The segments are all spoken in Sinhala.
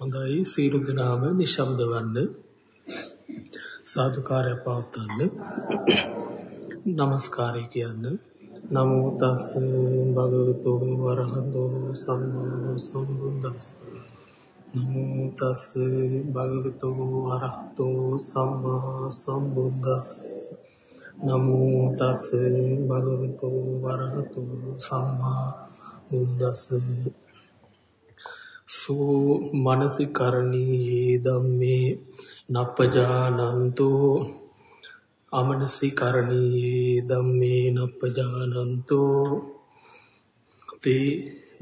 හොඳයි සීරු දනාම නිශ්ශබ්ද වන්න. සාදුකාරය පවත්වන්න. নমස්කාරය කියන්න. නමෝ තස් භගවතු වරහතෝ සම්මා සම්බුද්දස්ස. නමෝ තස් භගවතු වරහතෝ සම්මා සම්බුද්දස්ස. නමෝ තස් භගවතු වරහතෝ සම්මා බුද්දස්ස. සෝ මනසිකරණී ධම්මේ නප්පජානන්තෝ. අමනසිකරණී ධම්මේ නප්පජානන්තෝ. තේ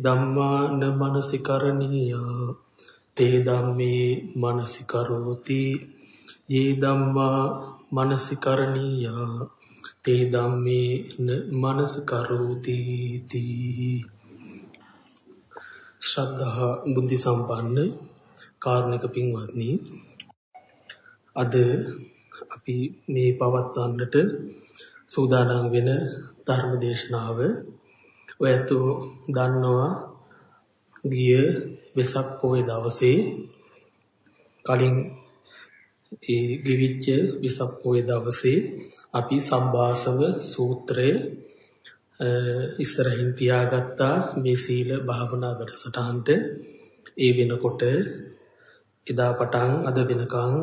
ධම්මා න මනසිකරණීය. තේ ධම්මේ මනසිකරෝති. යේ ධම්මා මනසිකරණීය. තේ ධම්මේ න මනසිකරෝති තී. ශ්‍රද්ධා බුද්ධ සම්පන්න කාරුණික පින්වත්නි අද අපි මේ පවත්වන්නට සූදානම් වෙන ධර්ම දේශනාව ඔයතු දන්නවා ගිය වෙසක් පොය දවසේ කලින් ඒ ගෙවිච්ච වෙසක් පොය දවසේ අපි සම්භාසව සූත්‍රය ඉස්සරහින් තියාගත්තා මේ සීල භාවනා වැඩසටහනට. ඒ වෙනකොට එදා පටන් අද වෙනකන්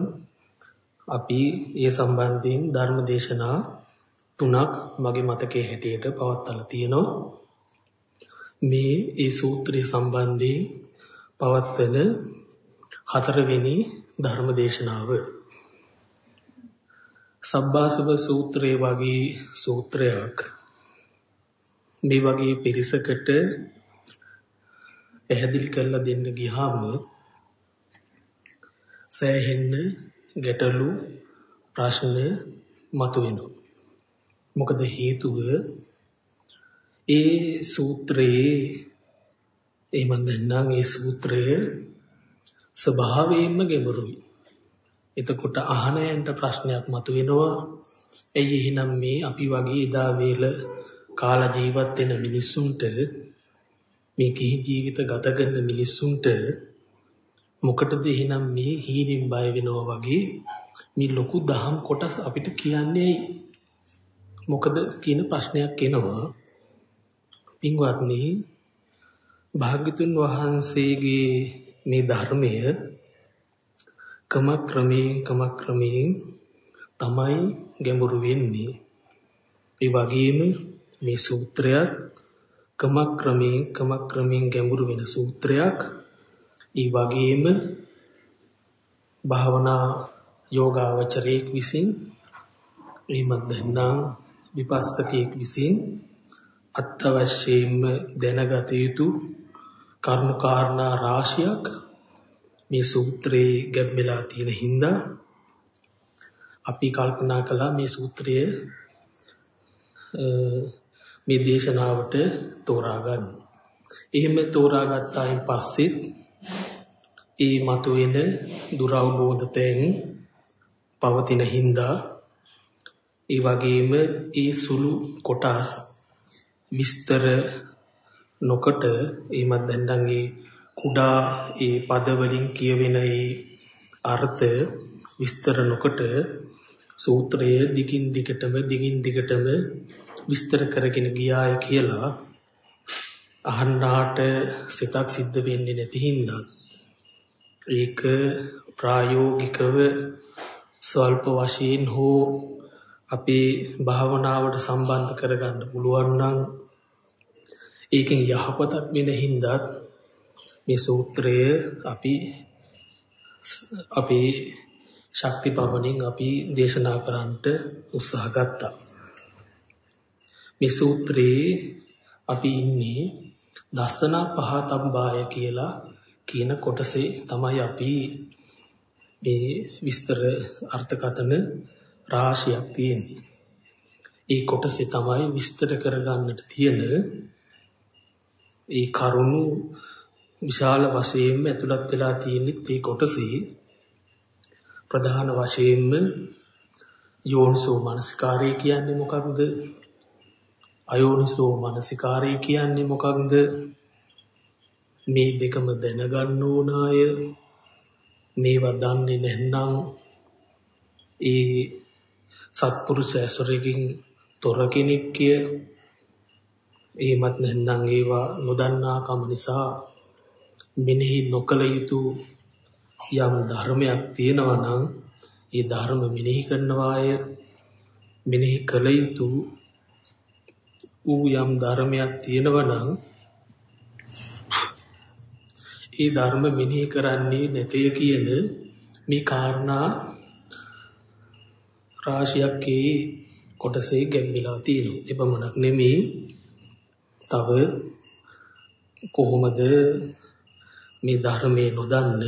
අපි ඒ සම්බන්ධයෙන් ධර්ම දේශනා තුනක් මගේ මතකයේ හැටියට පවත්වලා තියෙනවා. මේ ඒ සූත්‍රය සම්බන්ධයෙන් පවත්වන හතරවෙනි ධර්ම දේශනාව. සබ්බාසව සූත්‍රයේ වගේ සූත්‍රයක් මේ වගේ පිරිසකට පැහැදිලි කරලා දෙන්න ගියාම සෑහෙන්න ගැටලු ප්‍රශ්න මතුවෙනවා. මොකද හේතුව ඒ සූත්‍රයේ එහෙම නැත්නම් ඒ සූත්‍රය ස්වභාවයෙන්ම ගැඹුරුයි. එතකොට අහනයන්ට ප්‍රශ්නයක් මතුවෙනවා. ඇයි එහෙනම් මේ අපි වගේ එදා වේල කාලා ජීවත් වෙන මිනිස්සුන්ට මේ කිහි ජීවිත ගත කරන මිනිස්සුන්ට මොකටද එහෙනම් මේ හීනින් බය වෙනවා වගේ මේ ලොකු දහම් කොටස් අපිට කියන්නේ මොකද කියන ප්‍රශ්නයක් එනවා. පින්වත්නි භාග්‍යතුන් වහන්සේගේ මේ ධර්මය ක්‍රමක්‍රමයෙන් ක්‍රමක්‍රමයෙන් තමයි ගැඹුරු වෙන්නේ. ඒ වගේම මේ සූත්‍රයත් ක්‍රමක්‍රමයෙන් ක්‍රමක්‍රමයෙන් ගැඹුරු වෙන සූත්‍රයක්. ඒ වගේම භාවනා යෝගාවචරයෙක් විසින් එහෙමත් නැත්නම් විපස්සකයෙක් විසින් අත්‍යවශ්‍යයෙන්ම දැනගත යුතු කරුණු කාරණා රාශියක් මේ සූත්‍රයේ ගැඹෙලා තියෙන හින්දා අපි කල්පනා කළා මේ සූත්‍රය මේ දේශනාවට තෝරා ගන්න. එහෙම තෝරාගත්තායින් පස්සෙත් ඒ මතුවෙන දුරවබෝධතෙන් පවතින හින්දා ඒ වගේම ඒ සුළු කොටස් විස්තර නොකොට එමත් දැන්ඩන්ගේ කුඩා ඒ පද වලින් කියවෙන ඒ අර්ථ විස්තර නොකොට සූත්‍රය දිගින් දිගටම දිගින් දිගටම විස්තර කරගෙන ගියාය කියලා අහන්නාට සිතක් සිද්ධ වෙන්නේ නැති හින්දා ඒක ප්‍රායෝගිකව ස්වල්ප වශයෙන් හෝ අපේ භාවනාවට සම්බන්ධ කරගන්න පුළුවන් නම් ඒකෙන් යහපතක් වෙන හින්දා මේ සූත්‍රය අපි අපේ ශක්ති පවණින් අපි දේශනා කරන්නට උත්සාහ ගත්තා. මේ සූත්‍රයේ අපි ඉන්නේ දසන පහතබ්බාය කියලා කියන කොටසේ තමයි අපි මේ විස්තර අර්ථකථන රාශියක් තියෙන්නේ. ඒ කොටසේ තමයි විස්තර කරගන්නට තියෙන ඒ කරුණු විශාල වශයෙන්ම ඇතුළත් වෙලා තියෙන්නේ මේ කොටසේ ප්‍රධාන වශයෙන්ම යෝනිසෝ මනසිකාරය කියන්නේ මොකක්ද අයෝනිසෝ මනසිකාරය කියන්නේ මොකක්ද? මේ දෙකම දැනගන්න ඕන අය. මේවා දන්නේ නැත්නම් ඒ සත්පුරුෂ ඇසුරකින් තොර කෙනෙක්ය එහෙමත් නැත්නම් ඒවා නොදන්නාකම නිසා මෙනෙහි නොකළ යුතු යම් ධර්මයක් තියෙනවා නම් ඒ ධර්ම මෙනෙහි කරනවාය මෙනෙහි කළ යුතු ඌ යම් ධර්මයක් තියෙනවා නම් ඒ ධර්ම මෙනෙහි කරන්නේ නැතේ කියන මේ කාරණා රාශියක් ඒ කොටසේ ගැඹිලා තියෙනවා. එපමණක් නෙමෙයි තව කොහොමද මේ ධර්මයේ නොදන්න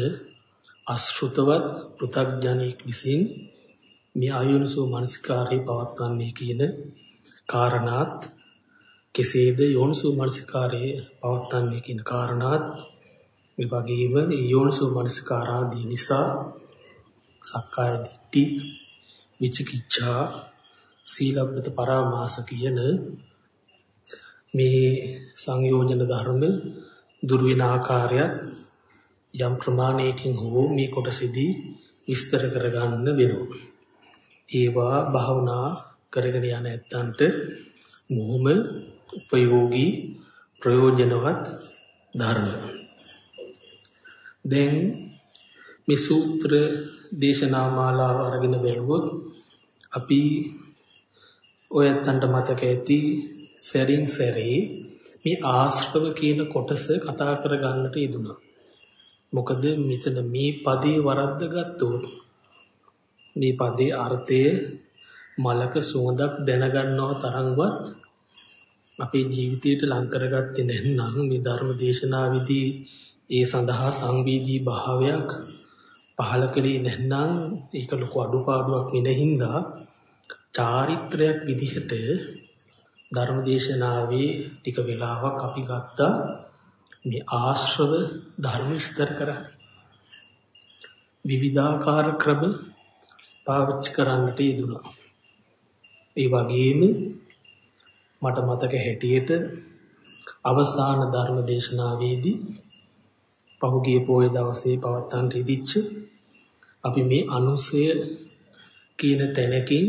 අශෘතවත් පෘථග්ජනෙක් විසින් මේ ආයුනසෝ මානසිකාරේ පවත්වන්නේ කියන කාරණාත් කෙසේද යෝනිසෝ මානසිකාරේ පවත්වන්නේ කියන කාරණාත් මේ වගේම යෝනිසෝ මානසිකාරාදී නිසා සක්කාය දිට්ඨි විචිකිච්ඡා සීලබ්බත පරාමාස කියන මේ සංයෝජන ධර්ම දුර වෙන ආකාරයත් යම් ප්‍රමාණයකින් හෝ මේ කොටසෙදී විස්තර කරගන්න වෙනවා. ඒවා භාවනා කරගෙන යන ඇත්තන්ට මොහොම උපයෝගී ප්‍රයෝජනවත් ධර්ම. දැන් මේ සූත්‍ර දේශනා මාලාව අරගෙන බලුවොත් අපි ඔයත්තන්ට මතක ඇති සැරින් සැරේ මේ ආශ්‍රව කියන කොටස කතා කරගන්නට යෙදුණා. මොකද මෙතන මේ පදේ වරද්ද ගත්තොත් මේ පදේ අර්ථය මලක සුවඳක් දැනගන්නව තරම්වත් අපේ ජීවිතයට ලං කරගත්තේ නැත්නම් මේ ධර්ම දේශනාවේදී ඒ සඳහා සංවේදී භාවයක් පහළ කළේ නැත්නම් ඒක ලොකු අඩුපාඩුවක් වෙන හින්දා චාරිත්‍රයක් විදිහට ධර්මදේශනාවේ ටික වෙලාවක් අපි ගත්තා මේ ආශ්‍රව ධර්ම විස්තර කරන්න. විවිධාකාර ක්‍රම පාවිච්චි කරන්නට යෙදුණා. ඒ වගේම මට මතක හැටියට අවසාන ධර්ම දේශනාවේදී පහුගිය පොය දවසේ පවත්වන්න ඉදිච්ච අපි මේ අනුසය කියන තැනකින්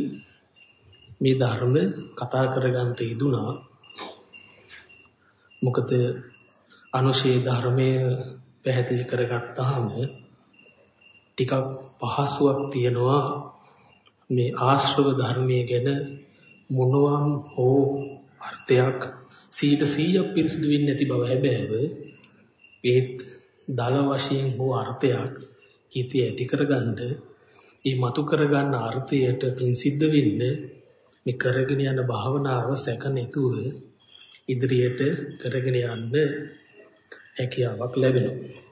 මේ ධර්ම කතා කරගන්න යෙදුනා. මොකද අනුශේ ධර්මය පැහැදිලි කරගත්තාම ටිකක් පහසුවක් තියනවා මේ ආශ්‍රව ධර්මයේ ගැන මොනවාම් හෝ අර්ථයක් 100% පිරිසුදු වෙන්නේ නැති බව හැබෑව ඒත් දල වශයෙන් හෝ අර්ථයක් හිතේ ඇති කරගන්න ඒ මතු කරගන්න අර්ථයට පින් සිද්ධ වෙන්න මේ කරගෙන යන භාවනාව සැක නැතුව ඉදිරියට කරගෙන යන්න හැකියාවක් ලැබෙනවා.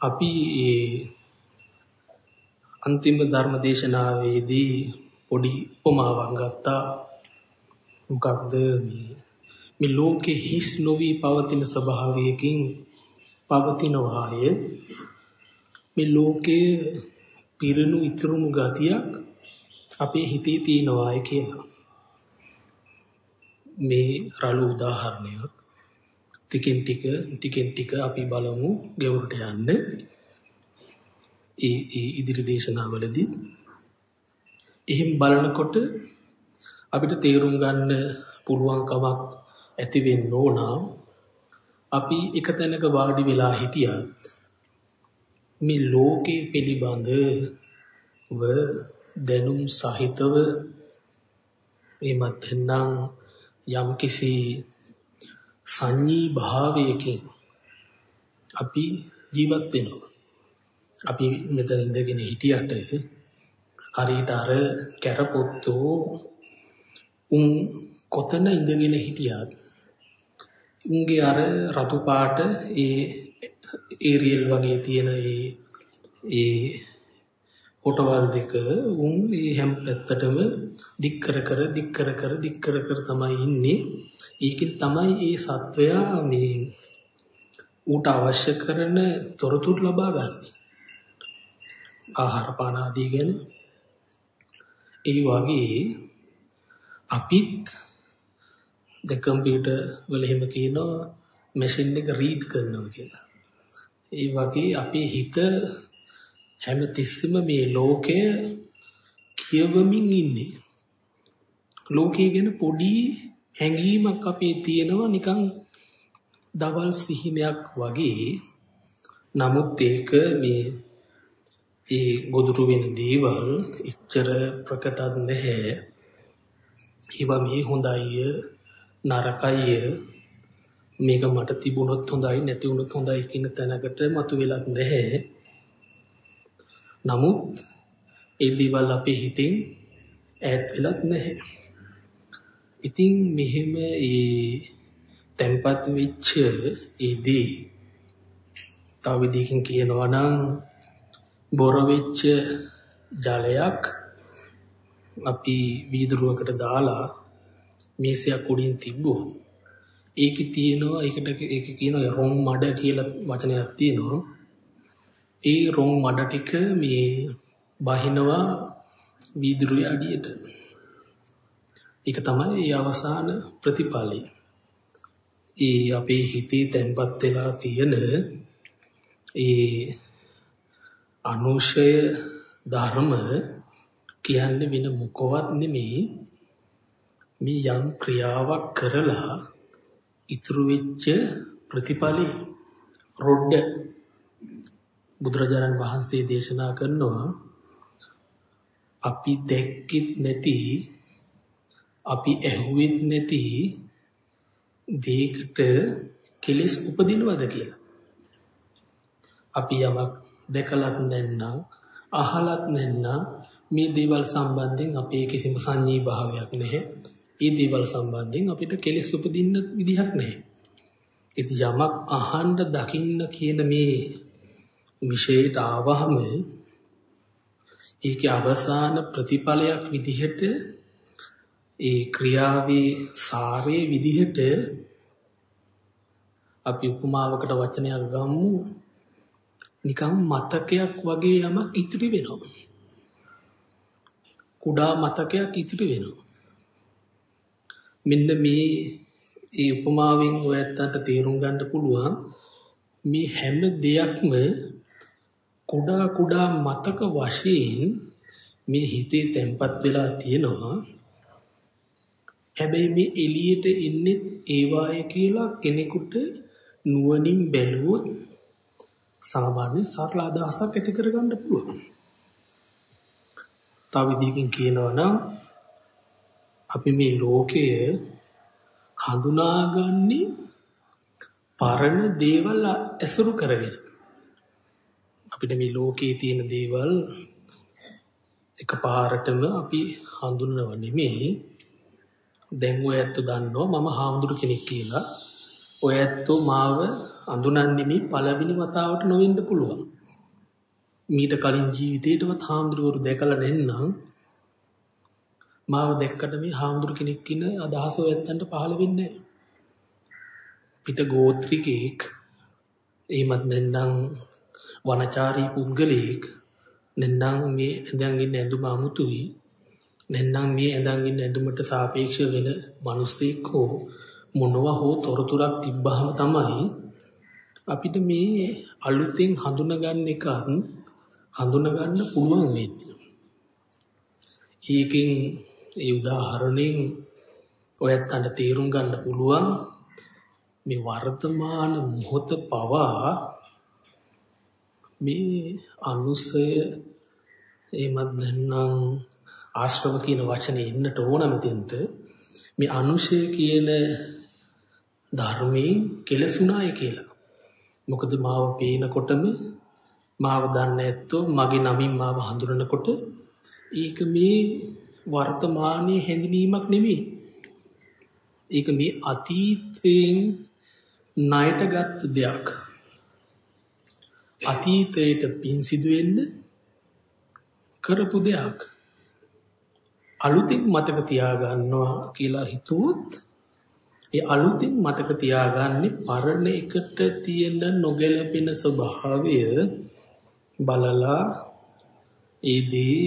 අපි මේ අන්තිම ධර්ම දේශනාවේදී පොඩි උපමාවක් ගත්තා. මොකක්ද මේ මේ ලෝකේ හිස් නොවි පවතින ස්වභාවයකින් පවතිනවාය මේ ලෝකයේ පිරුණු ඉතුරුණු ගතියක් අපේ හිතේ තියෙනවායි කියලා. මේ රළු උදාහරණයක් ටිකෙන් ටික ටිකෙන් ටික අපි බලමු ගෙවුරට යන්න. ඒ ඒ ඉදිරි දේශනාවලදී එහෙම බලනකොට අපිට තේරුම් ගන්න පුළුවන්කමක් ඇති වෙන්න ඕන අපි එක තැනක වාඩි වෙලා හිටියත් මේ ලෝකේ පිළිබඳව දැනුම් සහිතව එමත් නම් යම්කිසි සංඤී භාවයකින් අපි ජීවත් වෙනවා. අපි මෙතන ඉඳගෙන හිටියට හරියට අර කැරපොත්තෝ උන් කොතන ඉඳගෙන හිටියත් උන්ගේ අර රතු පාට ඒ ඒරියල් වගේ තියෙන ඒ ඒ කොටවල් දෙක උන් මේ හැම පැත්තටම දික් කර කර දික් කර කර දික් කර කර තමයි ඉන්නේ. ඒකෙන් තමයි ඒ සත්වයා මේ ඌට අවශ්‍ය කරන තොරතුරු ලබා ගන්න. ආහාර පාන ආදී ගැන ඒ වගේ අපිත් ද කම්පියුටර් වල එහෙම කියනවා මැෂින් එක රීඩ් කරනවා කියලා. ඒ වගේ අපේ හිත හැම තිස්සෙම මේ ලෝකය කියවමින් ඉන්නේ. ලෝකයේ ගැන පොඩි හැඟීමක් අපේ තියෙනවා නිකන් දවල් සිහිනයක් වගේ. නමුත් ඒක මේ ඒ ගොදුරු වෙන දේවල් එච්චර ප්‍රකටත් නැහැ. ඒවා මේ හොඳයි නරකයි මේක මට තිබුණොත් හොඳයි නැති වුණොත් හොඳයි කියන තැනකට මතුවෙලත් නැහැ. නමුත් ඒ දේවල් අපේ හිතෙන් ඈත් වෙලත් නැහැ. ඉතින් මෙහෙම ඒ tempat වෙච්ච ඒ දී තව විදිහකින් කියනවා නම් බොර වෙච්ච ජලයක් අපි වීදුරුවකට දාලා මේසයක් උඩින් තිබ්බොත් ඒකේ තියෙනවා ඒකට ඒක කියනවා රොන් මඩ කියලා වචනයක් තියෙනවා. ඒ රොන් මඩ ටික මේ බහිනවා වීදුරුවේ අඩියට. ඒක තමයි ඒ අවසාන ප්‍රතිඵලය. ඒ අපේ හිතේ තැන්පත් වෙලා තියෙන ඒ අනුශය ධර්ම කියන්නේ වෙන මොකවත් නෙමෙයි මේ යම් ක්‍රියාවක් කරලා ඉතුරු වෙච්ච ප්‍රතිඵලෙ රොඩ්ඩ බුදුරජාණන් වහන්සේ දේශනා කරනවා අපි දැක්කෙත් නැති අපි ඇහුවෙත් නැති දෙයකට කෙලෙස් උපදිනවද කියලා. අපි යමක් දැකලත් නැත්නම් අහලත් නැත්නම් මේ දේවල් සම්බන්ධයෙන් අපේ කිසිම සංඤී භාවයක් නැහැ. ඒ දේවල් සම්බන්ධයෙන් අපිට කෙලෙස් උපදින්න විදිහක් නැහැ. ඉතින් යමක් අහන්න දකින්න කියන මේ විශේෂයට ආවහම ඒකේ අවසාන ප්‍රතිඵලයක් විදිහට ඒ ක්‍රියාවේ සාරයේ විදිහට අපි උපමාවකට වචනයක් ගමු නිකම් මතකයක් වගේ යමක් ඉතිරි වෙනවා කුඩා මතකයක් ඉතිරි වෙනවා මෙන්න මේ ඒ උපමාවෙන් ඔයත්තන්ට තේරුම් ගන්න පුළුවන් මේ හැම දෙයක්ම කුඩා කුඩා මතක වශයෙන් මේ හිතේ තැම්පත් වෙලා තියෙනවා හැබැයි මේ එළියට එන්නේ ඒවාය කියලා කෙනෙකුට නුවණින් බැලුවොත් සාමාන්‍ය සරල අදහසක් ඇති කරගන්න පුළුවන්. තව විදිහකින් කියනවා නම් අපි මේ ලෝකය හඳුනාගන්නේ පරණ දේවල් ඇසුරු කරගෙන. අපිට මේ ලෝකයේ තියෙන දේවල් එකපාරටම අපි හඳුනනව නෙමෙයි දැන් ඔය ඇත්ත දන්නවා මම හාමුදුරු කෙනෙක් කියලා. ඔය ඇත්තෝ මාව අඳුනන්නේ මේ පළවෙනි වතාවට නොවෙන්න පුළුවන්. මීට කලින් ජීවිතේටවත් හාමුදුරුවරු දැකලා නැත්නම් මාව දැක්කට මේ හාමුදුරු කෙනෙක් කියන අදහස ඔය ඇත්තන්ට පහළ වෙන්නේ පිට ගෝත්‍රිකෙක් එහෙමත් නැත්නම් වනචාරී පුද්ගලෙක් නැත්නම් මේ ඇඳන් ඉන්න ඇඳුම අමුතුයි නැත්නම් මේ ඇඳන් ඉන්න ඇඳුමට සාපේක්ෂ වෙන මිනිස්සෙක් හෝ මොනවා හෝ තොරතුරක් තිබ්බහම තමයි අපිට මේ අලුතෙන් හඳුනගන්න එකත් හඳුනගන්න පුළුවන් වෙන්නේ. ඒකෙන් ඒ උදාහරණයෙන් ඔයත්තන්ට තේරුම් ගන්න පුළුවන් මේ වර්තමාන මොහොත පවා මේ අනුසය එහෙමත් නැත්නම් ආශ්‍රව කියන වචනේ එන්නට ඕන මෙතෙන්ට මේ අනුශය කියන ධර්මයේ කෙලසුණාය කියලා. මොකද මාව පේනකොටම මාව දන්නේ නැත්තෝ මගේ නමින් මාව හඳුනනකොට ඒක මේ වර්තමානයේ හැඳිනීමක් නෙමෙයි. ඒක මේ අතීතයෙන් ණයටගත් දෙයක්. අතීතයට පින් සිදු වෙන්න කරපු දෙයක්. අලුතින් මතක තියාගන්නවා කියලා හිතුවොත් ඒ අලුතින් මතක තියාගන්නේ පරණ එකට තියෙන නොගැලපෙන ස්වභාවය බලලා ඒදී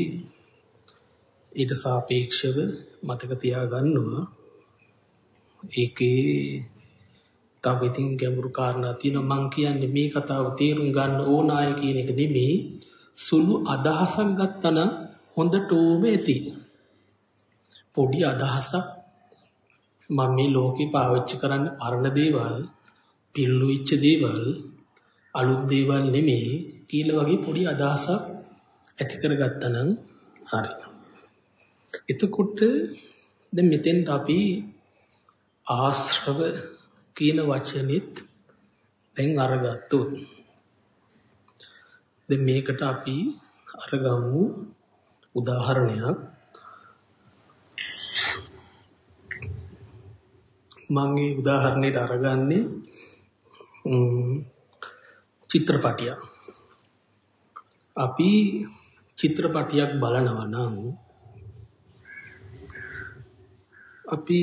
ඊට සාපේක්ෂව මතක තියාගන්නවා. ඒකේ තව ඉතින් ගැඹුරු කාරණා තියෙනවා. මං කියන්නේ මේ කතාව තේරුම් ගන්න ඕන අය කියන එක නෙමෙයි. සුළු අදහසක් ගත්තනම් හොඳටම ඇති. පොඩි අදහසක්. මම මේ ලෝකේ පාවිච්චි කරන්න පරණ දේවල්, පිල්ලු වෙච්ච දේවල්, අලුත් දේවල් නෙමෙයි. කියලා වගේ පොඩි අදහසක් ඇති කරගත්තා නම් හරි. එතකොට දැන් මෙතෙන්ට අපි ආශ්‍රව කියන වචනෙත් දැන් අරගත්තොත් දැන් මේකට අපි අරගමු උදාහරණයක් මම මේ උදාහරණයට අරගන්නේ චිත්‍රපටියක් අපි චිත්‍රපටියක් බලනවා නම් අපි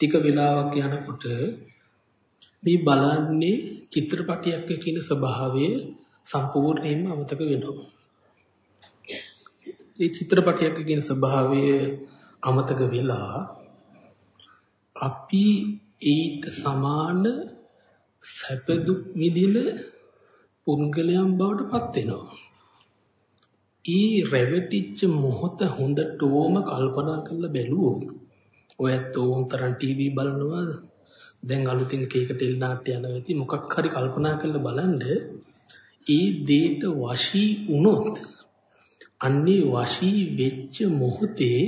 ටික වෙලාවක් යනකොට මේ බලන්නේ චිත්‍රපටියක් කියන ස්වභාවය සම්පූර්ණයෙන්ම අමතක වෙනවා. මේ චිත්‍රපටියක් කියන ස්වභාවය අමතක වෙලා අපි ඊට සමාන සැප දුක් විඳින පුද්ගලයන් බවට පත් වෙනවා. ඊ රැවටිච්ච මොහොත හොඳටම කල්පනා කරලා බැලුවොත් ඔයත් ඕන්තරම් ටීවී බලනවා දැන් අලුතින් කේක ටෙලි නාට්‍ය යනවා ඇති මොකක් හරි කල්පනා කරලා බලන්න ඒ දේට වශී වුණොත් අන්නේ වශී වෙච්ච මොහොතේ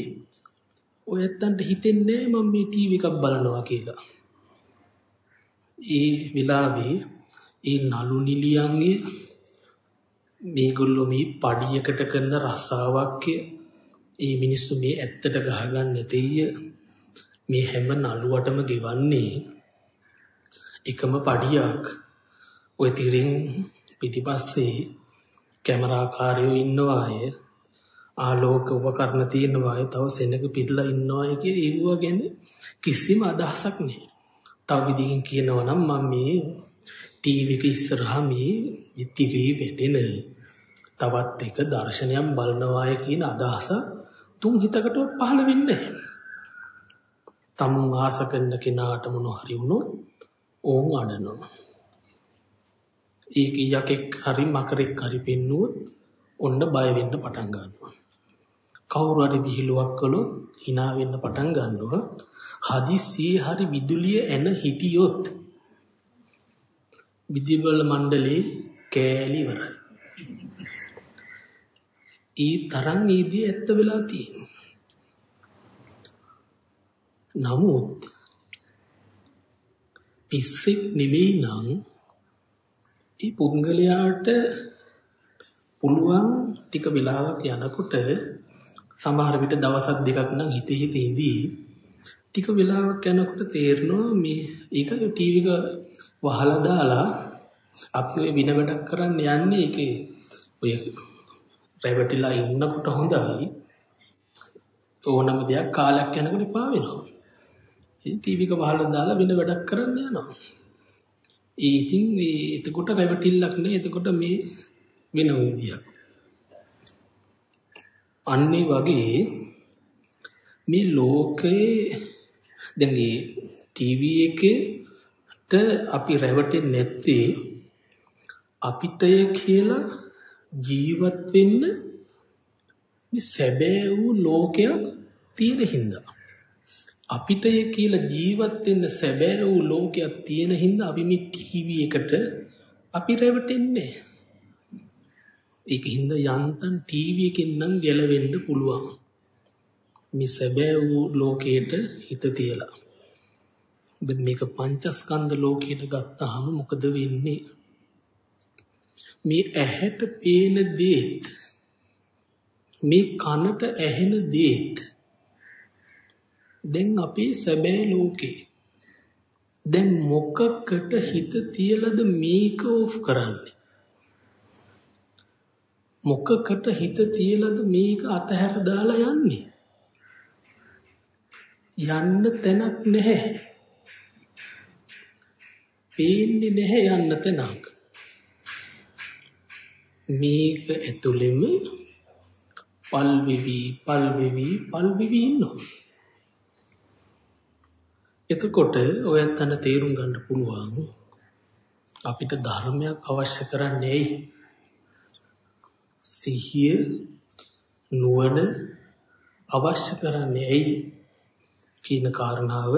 ඔයත්තන්ට හිතෙන්නේ මම මේ ටීවී එකක් බලනවා කියලා. ඒ වෙලාවේ ඒ නලු නිලියන්ගේ මේගොල්ලෝ මේ පඩියකට කරන රස්සාවක් ඒ මිනිස්සු මේ ඇත්තට ගහගන්න නැතෙය මේ හැම නළුවටම ගෙවන්නේ එකම පඩියක්. ඔය තිරින් පිටිපස්සේ කැමරාකාරයෝ ඉන්නවාය. ආලෝක උපකරණ තියෙනවාය. තව සෙනඟ පිටලා ඉන්නවාය කියන ඒව ගැන කිසිම අදහසක් නැහැ. තව විදිහකින් කියනවා නම් මම මේ ටීවී එක ඉස්සරහා මේ ඉතිරි වැටෙන තවත් එක දර්ශනයක් බලනවාය කියන අදහස තුන් හිතකට පහළ වෙන්නේ නැහැ. තමුන් ආස කරන කෙනාට මොන හරි වුණොත් ඕන් අඬනවා. ඒක යකෙක් හරි මකරෙක් හරි පෙන්නුවොත් ඔන්න බය වෙන්න පටන් ගන්නවා. කවුරු හරි විහිළුවක් කළොත් hina වෙන්න පටන් ගන්නවා. හදිස්සියේ හරි විදුලිය එන හිටියොත් විදුබල මණ්ඩලේ කෑලි ඉවරයි. ඊ තරම් නීතිය ඇත්ත වෙලා තියෙනවා. නමුත් පිස්සෙක් නෙවෙයි නම් ඒ පුද්ගලයාට පුළුවන් ටික වෙලාවක් යනකොට සමහර විට දවසක් දෙකක් නම් හිතේ හිතේ ඉඳී ටික වෙලාවක් යනකොට තේරෙනවා මේ ඒක ටීවී එක වහලා දාලා අපි ඔය වින වැඩක් කරන්න යන්නේ ඒකේ ඔය රැවටිලා ඉන්නකොට හොඳයි ඕනම දෙයක් කාලයක් යනකොට එපා වෙනවා ඉතින් ටීවී එක වහලා දාලා වෙන වැඩක් කරන්න යනවා. ඒ ඉතින් මේ එතකොට රැවටිල්ලක් නෑ. එතකොට මේ වෙන විදියක්. අන්නේ වගේ මේ ලෝකයේ දැන් මේ ටීවී එකේට අපි රැවටෙන්නේ නැත්තේ අපිටය කියලා ජීවත් වෙන්න මේ සැබෑ වූ ලෝකයක් තියෙන හින්දා අපිටය කියලා ජීවත් වෙන්න සැබෑ වූ ලෝකයක් තියෙන හින්දා අපි මේ ටීවී එකට අපි රැවටෙන්නේ. ඒක හින්දා යන්තම් ටීවී එකෙන් නම් ගැලවෙන්න පුළුවන්. මේ සැබෑ වූ ලෝකයට හිත තියලා. දැන් මේක පංචස්කන්ධ ලෝකයට ගත්තාම මොකද වෙන්නේ? මේ ඇහැට පේන දේත් මේ කනට ඇහෙන දේත්. දැන් අපේ සැබෑ ලෝකේ දැන් මොකකට හිත තියලාද මේක ඕෆ් කරන්නේ? මොකකට හිත තියලාද මේක අතහැර දාලා යන්නේ? යන්න තැනක් නැහැ. පේන්නේ නැහැ යන්න තැනක්. මේක ඇතුළෙම පල් වෙවි පල් වෙවි පල් වෙවි ඉන්නවා එතකොට ඔයත්තන තේරුම් ගන්න පුළුවන් අපිට ධර්මයක් අවශ්‍ය කරන්නේ ඇයි? සිහිය නුවණ අවශ්‍ය කරන්නේ ඇයි කියන කාරණාව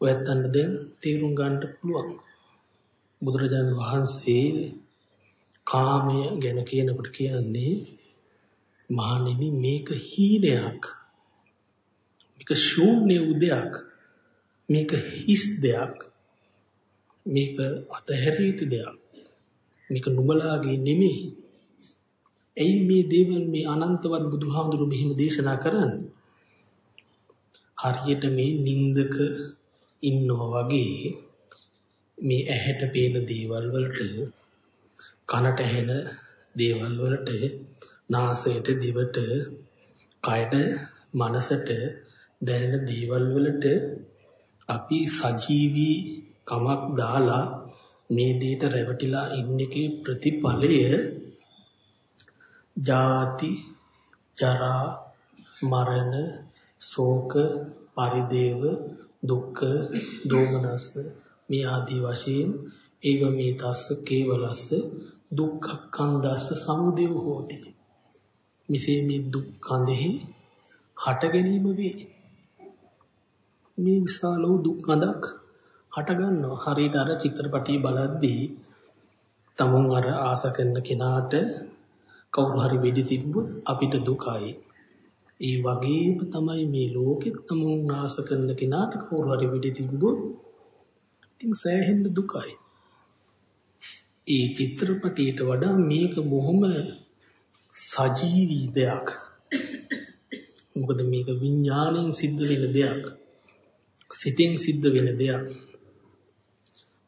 ඔයත්තන්ට දැන් තේරුම් ගන්න පුළුවන්. බුදුරජාණන් වහන්සේ කාමය ගැන කියනකොට කියන්නේ මහණෙනි මේක හීනයක්. මේක ශූන්‍ය උදයක්. මේක හිස් දෙයක්. මේක අතහැරිය යුතු දෙයක්. මේක නුඹලාගේ නෙමෙයි. ඇයි මේ දේවල් මේ අනන්තවත් බුදුහාමුදුරු මෙහිම දේශනා කරන්නේ? හරියට මේ නින්දක ඉන්නවා වගේ මේ ඇහැට පේන දේවල් වලට කනට ඇහෙන දේවල් වලට නාසයට දිවට කයට මනසට දැනෙන දේවල් වලට අපි සජීවී කමක් දාලා මේ දෙයට රැවටිලා ඉන්න එකේ ප්‍රතිඵලය ජාති ජරා මරණ ශෝක පරිදේව දුක්ඛ දෝමනස්ස මේ ආදී වශයෙන් ඒව මේ තස්ස කේවලස්ස දුක්ඛක්ඛන්දස්ස සමුදය හෝති. මෙසේ මේ දුක් කඳෙහි හට ගැනීම වේ. මේ විශාල වූ දුක් කඳක් හට ගන්නවා. හරියට අර චිත්‍රපටිය බලද්දී තමුන් අර ආස කරන කෙනාට කවුරු හරි වෙඩි තිබ්බොත් අපිට දුකයි. ඒ වගේම තමයි මේ ලෝකෙත් තමුන් ආස කරන කෙනාට කවුරු හරි වෙඩි තිබ්බොත් ඉතින් සෑහෙන්න දුකයි. ඒ චිත්‍රපටියට වඩා මේක බොහොම සජීවී දෙයක්. මොකද මේක විඥාණයෙන් සිද්ධ වෙන දෙයක්. සිතෙන් සිද්ධ වෙන දෙයක්.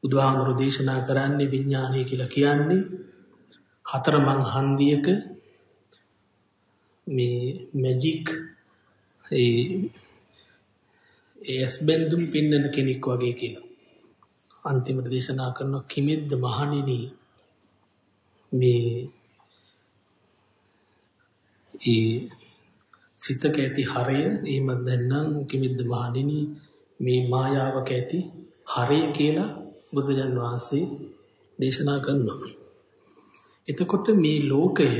බුදුහාමුදුරු දේශනා කරන්නේ විඥානය කියලා කියන්නේ හතරමං හන්දියක මේ මැජික් ඒ ඒස් බෙන්දුම් පින්නන කෙනෙක් වගේ කියලා. අන්තිමට දේශනා කරන කිමිද්ද මහණෙනි මේ ඒ සිතක ඇති හරය එහෙම නැත්නම් කිමිද්ද මහණෙනි මේ මායාවක ඇති හරය කියලා බුදුජන් වහන්සේ දේශනා කරනවා. එතකොට මේ ලෝකය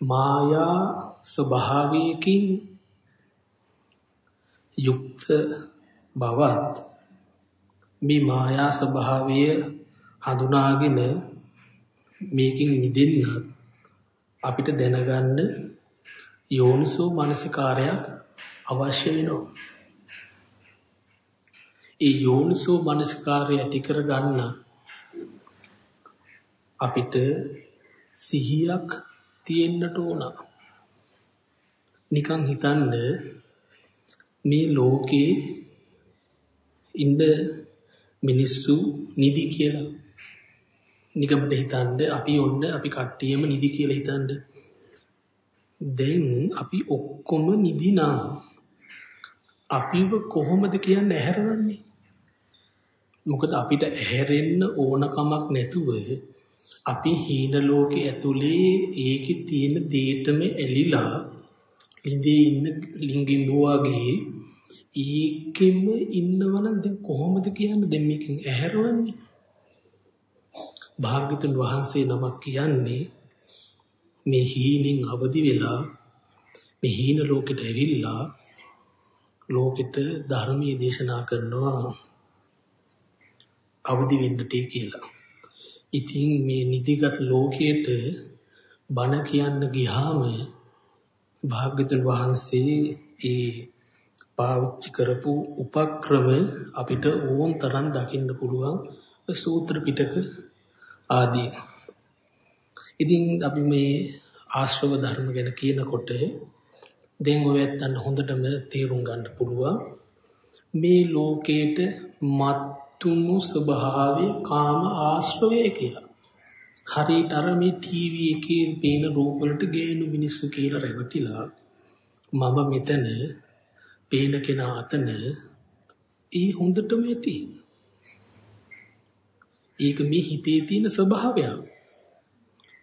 මායා ස්වභාවයකින් යුක්ත බවත් මේ මායා ස්වභාවය හඳුනාගෙන මේකින් මිදෙන්න අපිට දැනගන්න යෝනිසෝ මනසිකාරයක් අවශ්‍ය වෙනවා. ඒ යෝනිසෝ මනසිකාරය ඇති කරගන්න අපිට සිහියක් තියෙන්නට ඕන. නිකන් හිතන්න මේ ලෝකේ ඉන්න මිනිස්සු නිදි කියලා. නිකම්ට හිතන්න අපි ඔන්න අපි කට්ටියම නිදි කියලා හිතන්න. දැන් අපි ඔක්කොම නිදිනා. අපිව කොහොමද කියන්නේ ඇහැරවන්නේ? මොකද අපිට ඇහැරෙන්න ඕන කමක් නැතුව අපි හීන ලෝකයේ ඇතුලේ ඒකේ තියෙන දේටම ඇලිලා ලිඳේ ඉන්න ලිංගිඹුවාගේ ඒකෙම ඉන්නවනම් දැන් කොහොමද කියන්නේ? දැන් මේකෙන් ඇහැරවන්නේ. භාග්‍යතුන් වහන්සේ නමක් කියන්නේ මේ හීනෙන් අවදි වෙලා මේ හීන ලෝකෙට ඇවිල්ලා ලෝකෙට ධර්මයේ දේශනා කරනවා. අවදි වෙන්නට කියලා. ඉතින් මේ නිදිගත් ලෝකයට බණ කියන්න ගියාම භාග්‍යතුන් වහන්සේ ඒ පාවිච්චි කරපු උපක්‍රම අපිට ඕන් තරම් දකින්න පුළුවන් සූත්‍ර පිටක ආදී. ඉතින් අපි මේ ආශ්‍රව ධර්ම ගැන කියනකොට දැන් ඔයයන් හොඳටම තේරුම් ගන්න පුළුවන් මේ ලෝකේට මත්තුණු ස්වභාවය කාම ආශ්‍රවය කියලා. හරියට අර මේ ටීවී එකේ පේන රූප වලට ගේනු මිනිස්සු කියලා රැවටිලා මම මෙතන පේන කෙනා අතන ඒ හොඳටම ඇති. ඒක මේ හිතේ තියෙන ස්වභාවයක්.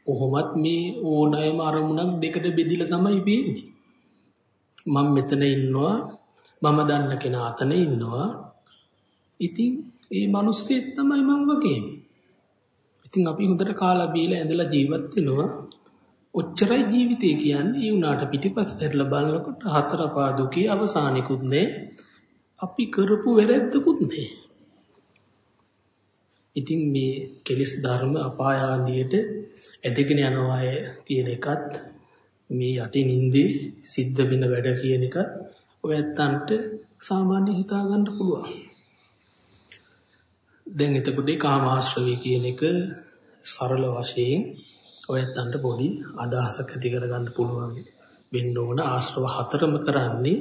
කොහොමත් මේ ඕනෑම අරමුණක් දෙකට බෙදිලා තමයි පේන්නේ. මම මෙතන ඉන්නවා මම දන්න කෙනා අතන ඉන්නවා. ඉතින් ඒ මිනිස්සෙත් තමයි මම වගේම. ඉතින් අපි හොඳට කාලා බීලා ඇඳලා ජීවත් වෙනවා. ඔච්චරයි ජීවිතය කියන්නේ. ඒ උනාට පිටිපස්ස හැරලා බලනකොට හතර පා දුකේ අවසානිකුත් නෑ. අපි කරපු වැරැද්දකුත් නෑ. ඉතින් මේ කෙලිස් ධර්ම අපාය ආදියට ඇදගෙන යනවා කියන එකත් මේ යටින් ඉඳී සිද්ධ වෙන වැඩ කියන එකත් ඔය ඇත්තන්ට සාමාන්‍ය හිතා ගන්න පුළුවන්. දැන් එතකොට කාමාශ්‍රවය කියන එක සරල වශයෙන් ඔය ඇත්තන්ට පොඩි අදහසක් ඇති කරගන්න පුළුවන්. වෙන්න ඕන ආශ්‍රව හතරම කරන්නේ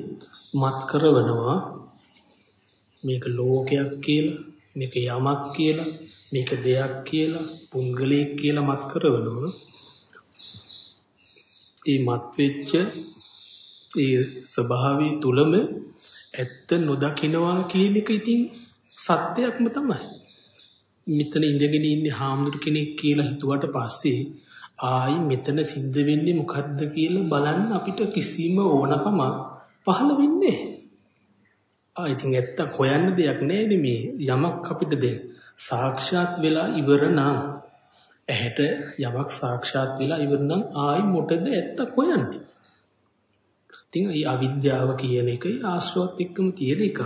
මත් කරවනවා. මේක ලෝකයක් කියලා මේක යමක් කියලා මේක දෙයක් කියලා පුද්ගලයෙක් කියලා මත් කරවනවා. ඒ මත් වෙච්ච ඒ ස්වභාවය තුලම ඇත්ත නොදකින්නවා කියන එක ඉතින් සත්‍යයක්ම තමයි. මෙතන ඉඳගෙන ඉන්නේ හාමුදුර කෙනෙක් කියලා හිතුවට පස්සේ ආයි මෙතන සිද්ධ වෙන්නේ මොකද්ද කියලා බලන්න අපිට කිසිම ඕනකම පහළ වෙන්නේ ආ ඉතින් ඇත්ත හොයන්න දෙයක් නැහැ මේ යමක් අපිට දෙන්න සාක්ෂාත් වෙලා ඉවර නම්. ඇහැට යමක් සාක්ෂාත් වෙලා ඉවර නම් ආයි මොටද ඇත්ත හොයන්නේ? ඉතින් ඒ අවිද්‍යාව කියන එකයි ආශ්‍රවත් එක්කම තියෙන එක.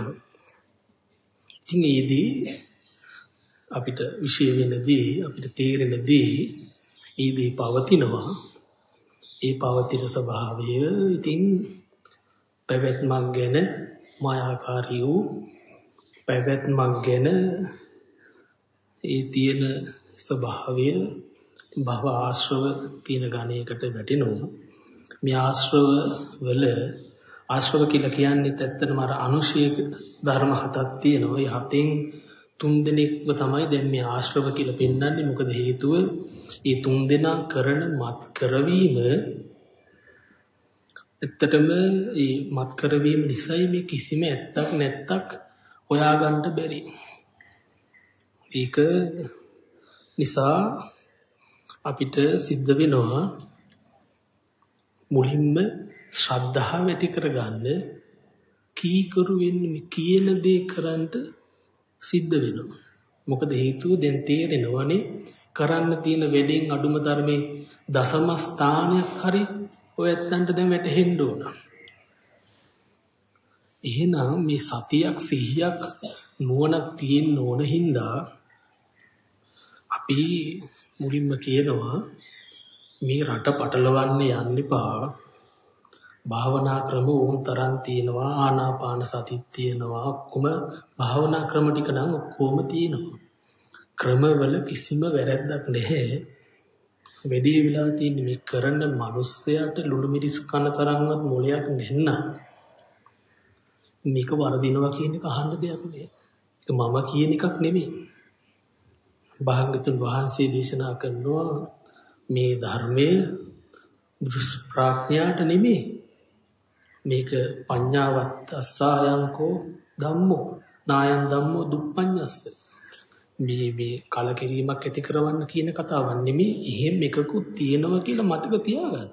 ඉතින් ඒදී අපිට විශේෂ වෙනදී අපිට තේරෙනදී ඒදී පවතිනවා. ඒ පවතින ස්වභාවය ඉතින් පැවැත්මක් ගැන මායාකාරී වූ පැවැත්මක් ගැන ඒ තියෙන ස්වභාවය භව ආශ්‍රව කියන ගණයකට වැටෙනවා. මේ ආශ්‍රව වල ආශ්‍රව කියලා කියන්නේ ඇත්තටම අර අනුශේක ධර්ම හතක් තියෙනවා. ඒ හතෙන් තුන් දෙනෙක්ව තමයි දැන් මේ ආශ්‍රව කියලා පෙන්වන්නේ. මොකද හේතුව ඒ තුන් දෙනා කරන මත් කරවීම ඇත්තටම මේ මත් කරවීම නිසායි මේ කිසිම ඇත්තක් නැත්තක් හොයාගන්න බැරි. ඒක නිසා අපිට සිද්ධ වෙනවා මුලින්ම ශ්‍රද්ධාව ඇති කරගන්න කීකරු වෙන්නේ කියන දේ කරන්න සිද්ධ වෙනවා. මොකද හේතුව දැන් තේරෙනවනේ කරන්න තියෙන වැඩෙන් අඩුම ධර්මයේ දසම ස්ථානයක් හරි ඔය ඇත්තන්ට දැන් වැටහෙන්න ඕන. එහෙනම් මේ සතියක් සිහියක් නුවණක් තියෙන්න ඕන හින්දා අපි මුලින්ම කියනවා මේ රට පටලවන්න යන්න එපා. භාවනා ක්‍රම ඕන් තරම් තියෙනවා ආනාපාන සතිත් තියෙනවා ඔක්කොම භාවනා ක්‍රම ටික නම් ඔක්කොම තියෙනවා. ක්‍රමවල කිසිම වැරැද්දක් නැහැ. වැඩි වෙලා තියෙන මේ කරන මිනිස්සයාට ලුණු මිරිස් කන තරම්වත් මොලයක් නැන්නා. මේක වරදිනවා කියන එක අහන්න දෙයක් නෙවෙයි. ඒක මම කියන එකක් නෙමෙයි. භාග්‍යතුන් වහන්සේ දේශනා කරනවා මේ ධර්මයේ ප්‍රඥාට නෙමෙයි මේක පඤ්ඤාවත් අස්සායන්කෝ ධම්මෝ නායන් ධම්මෝ දුප්පඤ්ඤස්ස මේ මේ කලකිරීමක් ඇති කරවන්න කියන කතාවක් නෙමෙයි එහෙම එකකුත් තියෙනවා කියලා මතක තියාගන්න.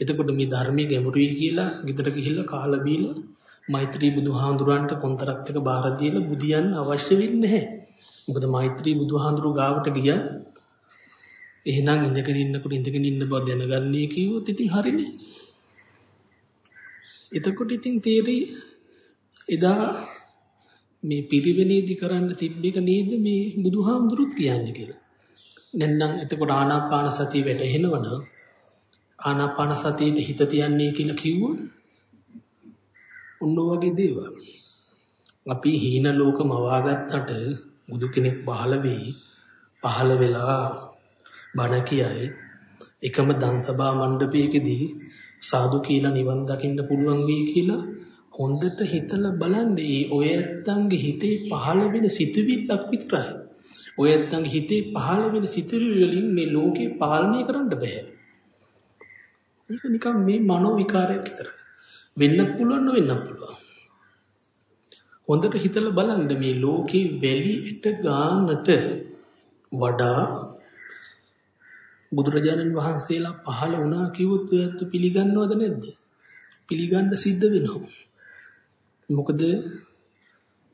එතකොට මේ ධර්මයේ ගැඹුරුයි කියලා ගෙදර ගිහිල්ලා කාලා බීලා මෛත්‍රී බුදුහාඳුරන්ට කොන්තරත් එක බාර දීලා බුදියන්න අවශ්‍ය වෙන්නේ නැහැ. මොකද මෛත්‍රී බුදුහාඳුරු ගාවට ගියා එහෙනම් ඉඳගෙන ඉන්නකොට ඉඳගෙන ඉන්න බව දැනගන්නේ කිව්වොත් ඉතින් හරිනේ. එතකොට ඉතින් තේරෙයි එදා මේ පිරිවෙනේදී කරන්න තිබ්බේක නේද මේ බුදුහාමුදුරුත් කියන්නේ කියලා. නැත්නම් එතකොට ආනාපාන සතිය වැටහෙනවනම් ආනාපාන සතියේ හිත තියන්නේ කියලා කිව්වොත් උන්න වගේ දේවල්. අපි හීන ලෝකම වවාගත්තට බුදු කෙනෙක් පහළ වෙයි පහළ වෙලා බණ කියයි එකම දන්සභා මණ්ඩපයකදී සාදු කියලා නිවන් දකින්න පුළුවන් වෙයි කියලා හොඳට හිතලා බලන්න ඒ ඔය ඇත්තන්ගේ හිතේ පහළ වෙන සිතුවිල්ලක් විතරයි. ඔය ඇත්තන්ගේ හිතේ පහළ වෙන සිතුවිලි වලින් මේ ලෝකේ පාලනය කරන්න බෑ. ඒක නිකන් මේ මනෝ විකාරයක් විතරයි. වෙන්නත් පුළුවන් වෙන්නත් පුළුවන්. හොඳට හිතලා බලන්න මේ ලෝකේ වැලි ඉට ගානට වඩා බුදුරජාණන් වහන්සේලා පහළ වුණා කිව්වොත් ඔයත් පිළිගන්නවද නැද්ද? පිළිගන්න සිද්ධ වෙනවා. මොකද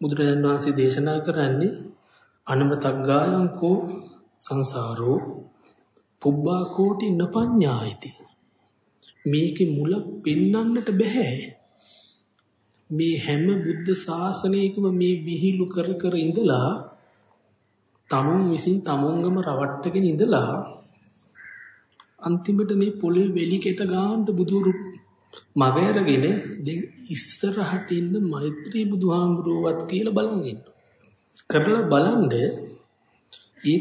බුදුරජාණන් වහන්සේ දේශනා කරන්නේ අනමතග්ගායන්කෝ සංසාරෝ පුබ්බා කෝටි නපඤ්ඤායිති මේකේ මුල පෙන්වන්නට බෑ මේ හැම බුද්ධ ශාසනයකම මේ විහිළු කර කර ඉඳලා තමුන් විසින් තමුන්ගම රවට්ටගෙන ඉඳලා අන්තිමට මේ පොළවේ වෙලි කෙට ගන්නට බුදුරු මග ඇරගෙන දැන් ඉස්සරහට ඉන්න මෛත්‍රී බුදුහාමුදුරුවත් කියලා බලන් ඉන්න. කරලා බලන්ද ඒ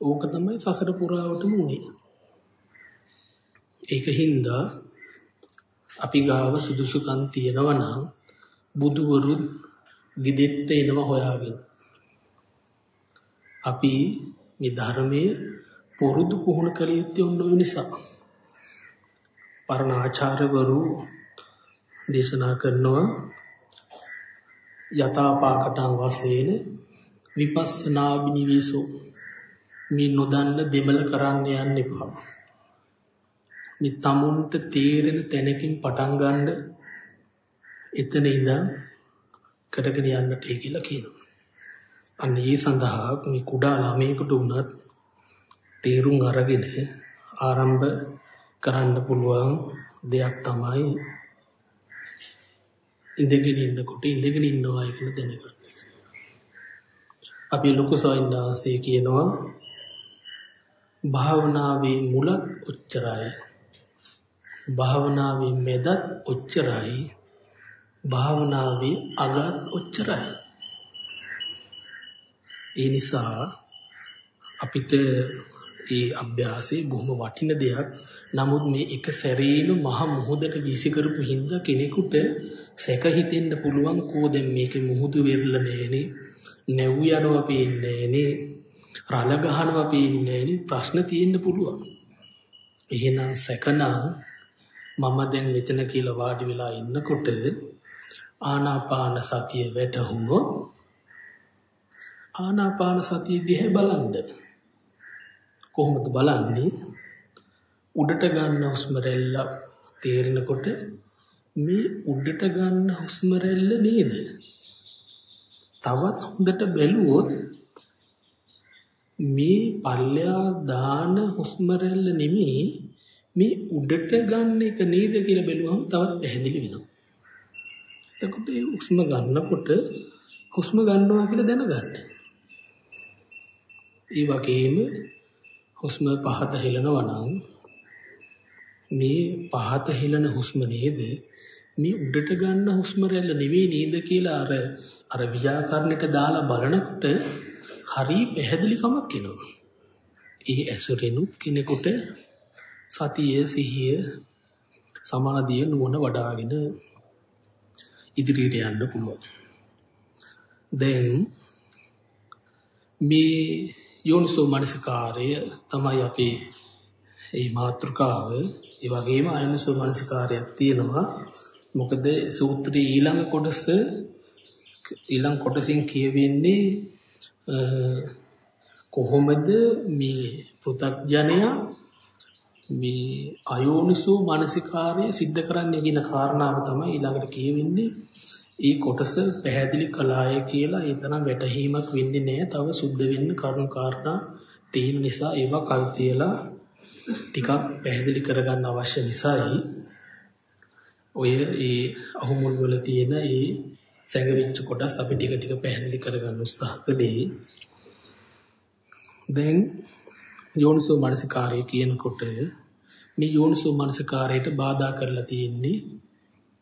ඕක තමයි සසර පුරාවටම උනේ. ඒක හින්දා අපි ගාව සුදුසුකම් තියෙනවා නම් බුදුවරුත් ගිදෙට්ට එනවා හොයාගෙන. අපි මේ ධර්මයේ පුරුදු පුහුණු කළ යුත්තේ උන් නිසා. පරණ ආචාර්යවරු දේශනා කරනවා යථාපාකටං වශයෙන් විපස්සනා විනිවිසෝ මේ නොදන්න දෙමළ කරන්න යන්න එපා. මේ තමුන්ට තේරෙන තැනකින් පටන් ගන්න එතන ඉඳන් කරගෙන යන්නට කියලා කියනවා. අන්න ඒ සඳහා මේ කුඩා ළමයෙකුට උනත් තේරුම් අරගෙන ආරම්භ කරන්න පුළුවන් දෙයක් තමයි ඉඳගෙන ඉන්නකොට ඉඳගෙන ඉන්නවා කියන දැනගන්න. අපි ලොකු සවින්දාසේ කියනවා භාවනාවේ මුලත් උච්චරයි. භාවනාවේ මැදත් උච්චරයි. භාවනාවේ අගත් උච්චරයි. ඒ නිසා අපිට ඒ අභ්‍යාසය බොහොම වටින දෙයක්. නමුත් මේ එක සැරේම මහ මුහුදට විසි කරපු හින්දා කෙනෙකුට සැක හිතෙන්න පුළුවන් කෝ දැන් මේකේ මුහුදු වෙරළ නෑනේ. නැව් යනවා පේන්නේ නෑනේ. රළ ගහනවා පේන්නේ නෑනේ. ප්‍රශ්න තියෙන්න පුළුවන්. එහෙනම් සැකනම් මම දැන් මෙතන කියලා වාඩි වෙලා ඉන්නකොට ආනාපාන සතිය වැටහුණොත් ආනාපාන සතිය දිහා බලන්න කොහොමද බලන්නේ? උඩට ගන්න හුස්ම රැල්ල තේරෙනකොට මේ උඩට ගන්න හුස්ම රැල්ල නේද? තවත් හොඳට බැලුවොත් මේ පල්ලයා දාන හුස්ම රැල්ල නෙමෙයි මේ උඩට ගන්න එක නේද කියලා බැලුවම තවත් පැහැදිලි වෙනවා. එතකොට ඒ හුස්ම ගන්නකොට හුස්ම ගන්නවා කියලා දැනගන්න. ඒ වගේම හුස්ම පහත හෙලනවා නම් මේ පහත හෙලන හුස්ම නේද මේ උඩට ගන්න හුස්ම රැල්ල නෙවෙයි නේද කියලා අර අර ව්‍යාකරණයට දාලා බලනකොට හරි පැහැදිලිකමක් එනවා. ඒ ඇසුරෙනුත් කෙනෙකුට සතිය සිහිය සමාධිය නුවණ වඩාගෙන ඉදිරියට යන්න පුළුවන්. දැන් මේ යෝනිසෝ මනසිකාරය තමයි අපේ මේ මාතෘකාව. ඒ වගේම අයෝනිසෝ මනසිකාරයක් තියෙනවා. මොකද සූත්‍රයේ ඊළඟ කොටස ඊළඟ කොටසින් කියවෙන්නේ කොහොමද මේ පෘථග්ජනයා මේ අයෝනිසෝ මානසිකාර්යය සිද්ධ කරන්නේ කියන කාරණාව තමයි ඊළඟට කියවෙන්නේ. ඒ කොටස පැහැදිලි කළාය කියලා ඒ තරම් වැටහීමක් වෙන්නේ නැහැ. තව සුද්ධ වෙන්න කරුණු කාරණා තියෙන නිසා ඒවා කල් තියලා ටිකක් පැහැදිලි කරගන්න අවශ්‍ය නිසායි ඔය ඒ අහුමුල් වල තියෙන ඒ සැඟවිච්ච කොටස් අපි ටික ටික පැහැදිලි කරගන්න උත්සාහ කළේ. දැන් යෝනිසෝ මනසිකාරය කියනකොට මේ යෝනිසෝ මනසිකාරයට බාධා කරලා තියෙන්නේ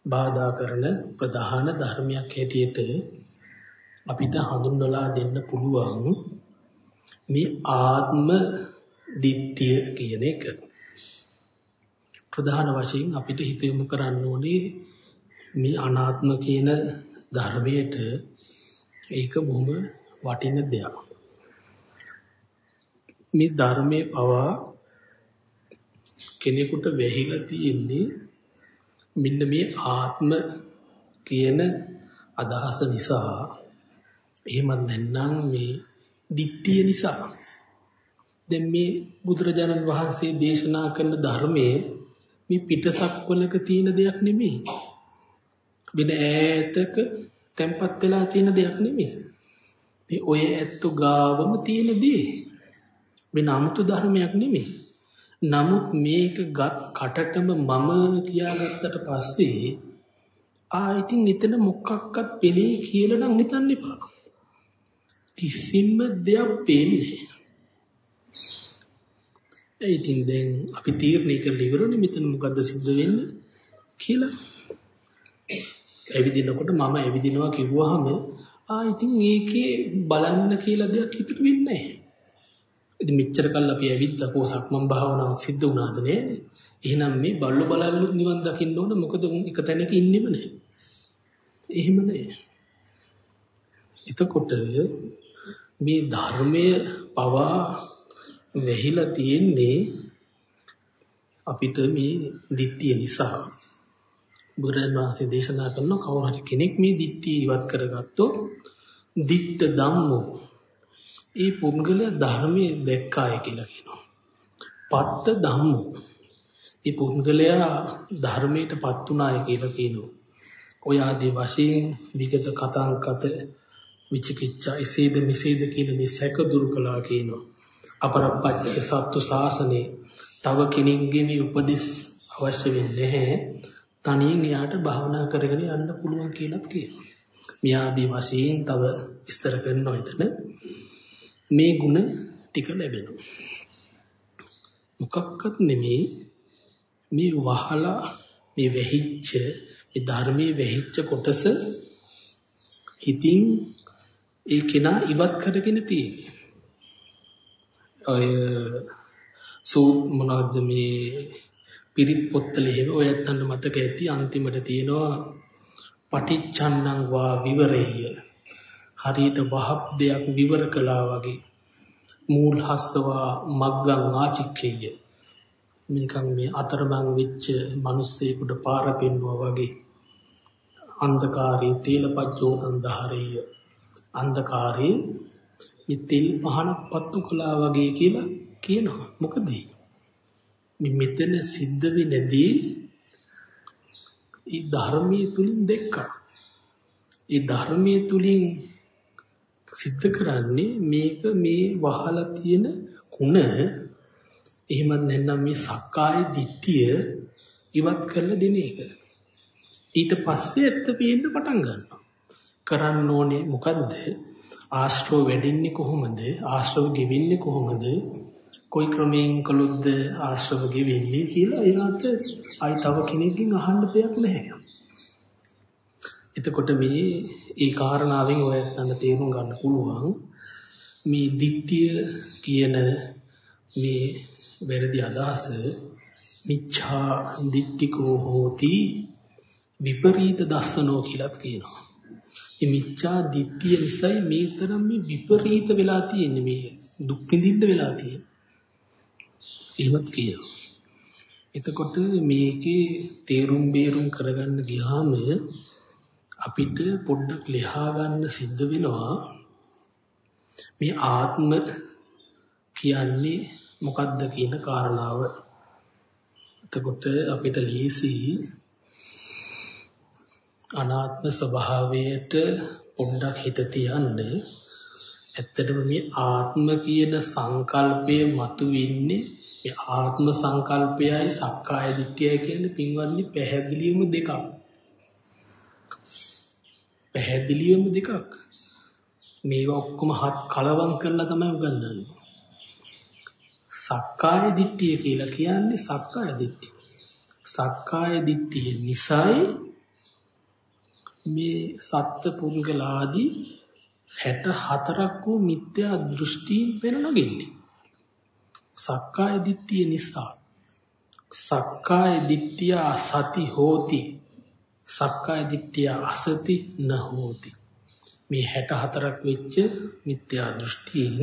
බාධා කරන ප්‍රධාන ධර්මයක් හැටියට අපිට හඳුන්වලා දෙන්න පුළුවන් මේ ආත්ම දිට්ඨිය කියන එක. ප්‍රධාන වශයෙන් අපිට හිත යොමු කරන්න ඕනේ මේ අනාත්ම කියන ධර්මයට ඒක බොහොම වටින දෙයක්. මේ ධර්මයේ පවා කෙනෙකුට වැහිලා තියෙන්නේ මෙන්න මේ ආත්ම කියන අදහස නිසා. එහෙමත් නැත්නම් මේ දිට්ඨිය නිසා. දැන් මේ බුදුරජාණන් වහන්සේ දේශනා කරන ධර්මයේ මේ පිටසක්වලක තියෙන දෙයක් නෙමෙයි. වෙන ඈතක තැම්පත් වෙලා තියෙන දෙයක් නෙමෙයි. මේ ඔය ඇත්තු ගාවම තියෙන දේ. වෙන 아무තු ධර්මයක් නෙමෙයි. නමුත් මේක ගත් කටටම මම කියාගත්තට පස්සේ ආ ඉතින් එතන මොකක්වත් පෙනේ කියලා නම් හිතන්න එපා. කිසිම දෙයක් පේන්නේ ඒ ඉතින් දැන් අපි තීරණය කරලා ඉවරනේ මෙතන මොකද්ද සිද්ධ වෙන්නේ කියලා. ඇවිදිනකොට මම ඇවිදිනවා කිව්වහම ආ ඉතින් මේකේ බලන්න කියලා දෙයක් හිතට වෙන්නේ නැහැ. ඉතින් මෙච්චර කල් අපි ඇවිද්දා කෝ සක්මන් භාවනාවක් සිද්ධ වුණාද නේද? එහෙනම් මේ බල්ල බලල්ලුත් නිවන් දකින්න ඕන මොකද උන් එක තැනක ඉන්නෙම නැහැ. එහෙම නැහැ. එතකොට මේ ධර්මයේ පවා වැහිලා තියෙන්නේ අපිට මේ දිට්ඨිය නිසා. බුදුරජාණන් වහන්සේ දේශනා කරන කවුරු හරි කෙනෙක් මේ දිට්ඨිය ඉවත් කරගත්තොත් දිට්ඨ ධම්මෝ ඒ පුද්ගලයා ධර්මයේ දැක්කාය කියලා කියනවා. පත්ත ධම්මෝ ඒ පුද්ගලයා ධර්මයටපත් උනාය කියලා කියනවා. ඔය ආදී වශයෙන් විගත කතාංකත විචිකිච්ඡා එසේද මෙසේද කියන මේ සැක දුරු කළා කියනවා. අපරප්පච්ච සත්තු ශාසනේ තව කෙනෙක්ගේ මේ උපදෙස් අවශ්‍ය වෙන්නේ නැහැ. තනියෙන් එයාට භාවනා කරගෙන යන්න පුළුවන් කියලාත් කියනවා. මියාදී වශයෙන් තව විස්තර කරනවා එතන. මේ ಗುಣ ටික ලැබෙනවා. මොකක්වත් නෙමේ මේ වහලා මේ වෙහිච්ච මේ ධර්මයේ වෙහිච්ච කොටස හිතින් ඒ කෙනා ඉවත් කරගෙන තියෙන්නේ. ඔය සූත් මොනවද මේ පිරිත් පොත්වල එහෙම ඔය ඇත්තන්ට මතක ඇති අන්තිමට තියෙනවා පටිච්චන්නං වා විවරේය හරියට වහප් දෙයක් විවර කළා වගේ. මූල් හස්සවා මග්ගං ආචික්කේය නිකන් මේ අතරමං වෙච්ච මිනිස්සෙකුට පාර පෙන්වුවා වගේ. අන්ධකාරයේ තීලපජ්ජෝ අන්ධහරේය අන්ධකාරයේ මේ තෙල් පහනක් පත්තු කළා වගේ කියලා කියනවා. මොකද? මේ මෙතන සිද්ධ වෙනදී ඒ ධර්මයේ තුලින් දැක්කා. ඒ ධර්මයේ තුලින් සිද්ධ කරන්නේ මේක මේ වහලා තියෙන ಗುಣ එහෙමත් නැත්නම් මේ සක්කාය දිට්ඨිය ඉවත් කරලා දෙන එක. ඊට පස්සේ ඇත්ත පේන්න පටන් ගන්නවා. කරන්න ඕනේ මොකද්ද? ආශ්‍රව වැඩින්නේ කොහොමද? ආශ්‍රව ගෙවෙන්නේ කොහොමද? කොයි ක්‍රමයෙන් කළොත්ද ආශ්‍රව ගෙවෙන්නේ කියලා එයාට අයි තව කෙනෙක්ගෙන් අහන්න දෙයක් නැහැ. එතකොට මේ ඒ කාරණාවෙන් ඔයයන්ට තේරුම් ගන්න පුළුවන් මේ දිට්ඨිය කියන මේ වැරදි අදහස මිච්ඡා දිට්ඨිකෝ හෝති විපරීත දස්සනෝ කියලාත් කියනවා. මේ මිච්ඡා දිට්ඨිය නිසායි මේ තරම් මේ විපරීත වෙලා තියෙන්නේ මේ දුක් විඳින්න වෙලා තියෙන්නේ. එහෙමත් කියනවා. එතකොට මේකේ තේරුම් බේරුම් කරගන්න ගියාම අපිට පොඩ්ඩක් ලියා ගන්න සිද්ධ වෙනවා මේ ආත්ම කියන්නේ මොකක්ද කියන කාරණාව. එතකොට අපිට ලීසි අනාත්ම ස්වභාවයට පොඩ්ඩක් හිත තියන්න ඇත්තටම මේ ආත්ම කියන සංකල්පය මතුවෙන්නේ මේ ආත්ම සංකල්පයයි සක්කාය දිට්ඨියයි කියන්නේ පින්වත්නි පැහැදිලිවම දෙකක් පැහැදිලිවම දෙකක්. මේවා ඔක්කොම හත් කලවම් කරලා තමයි උගන්වන්නේ. සක්කාය දිට්ඨිය කියලා කියන්නේ සක්කාය දිට්ඨිය. සක්කාය දිට්ඨිය නිසායි මේ සත්ත්ව පුද්ගලාදී 64ක් වූ මිත්‍යා දෘෂ්ටීන් පෙර නගින්නේ. සක්කාය දිට්ඨිය නිසා සක්කාය දිට්ඨිය අසති හෝති. සක්කාය දිට්ඨිය අසති න හෝති මේ 64ක් වෙච්ච මිත්‍යා දෘෂ්ටීන්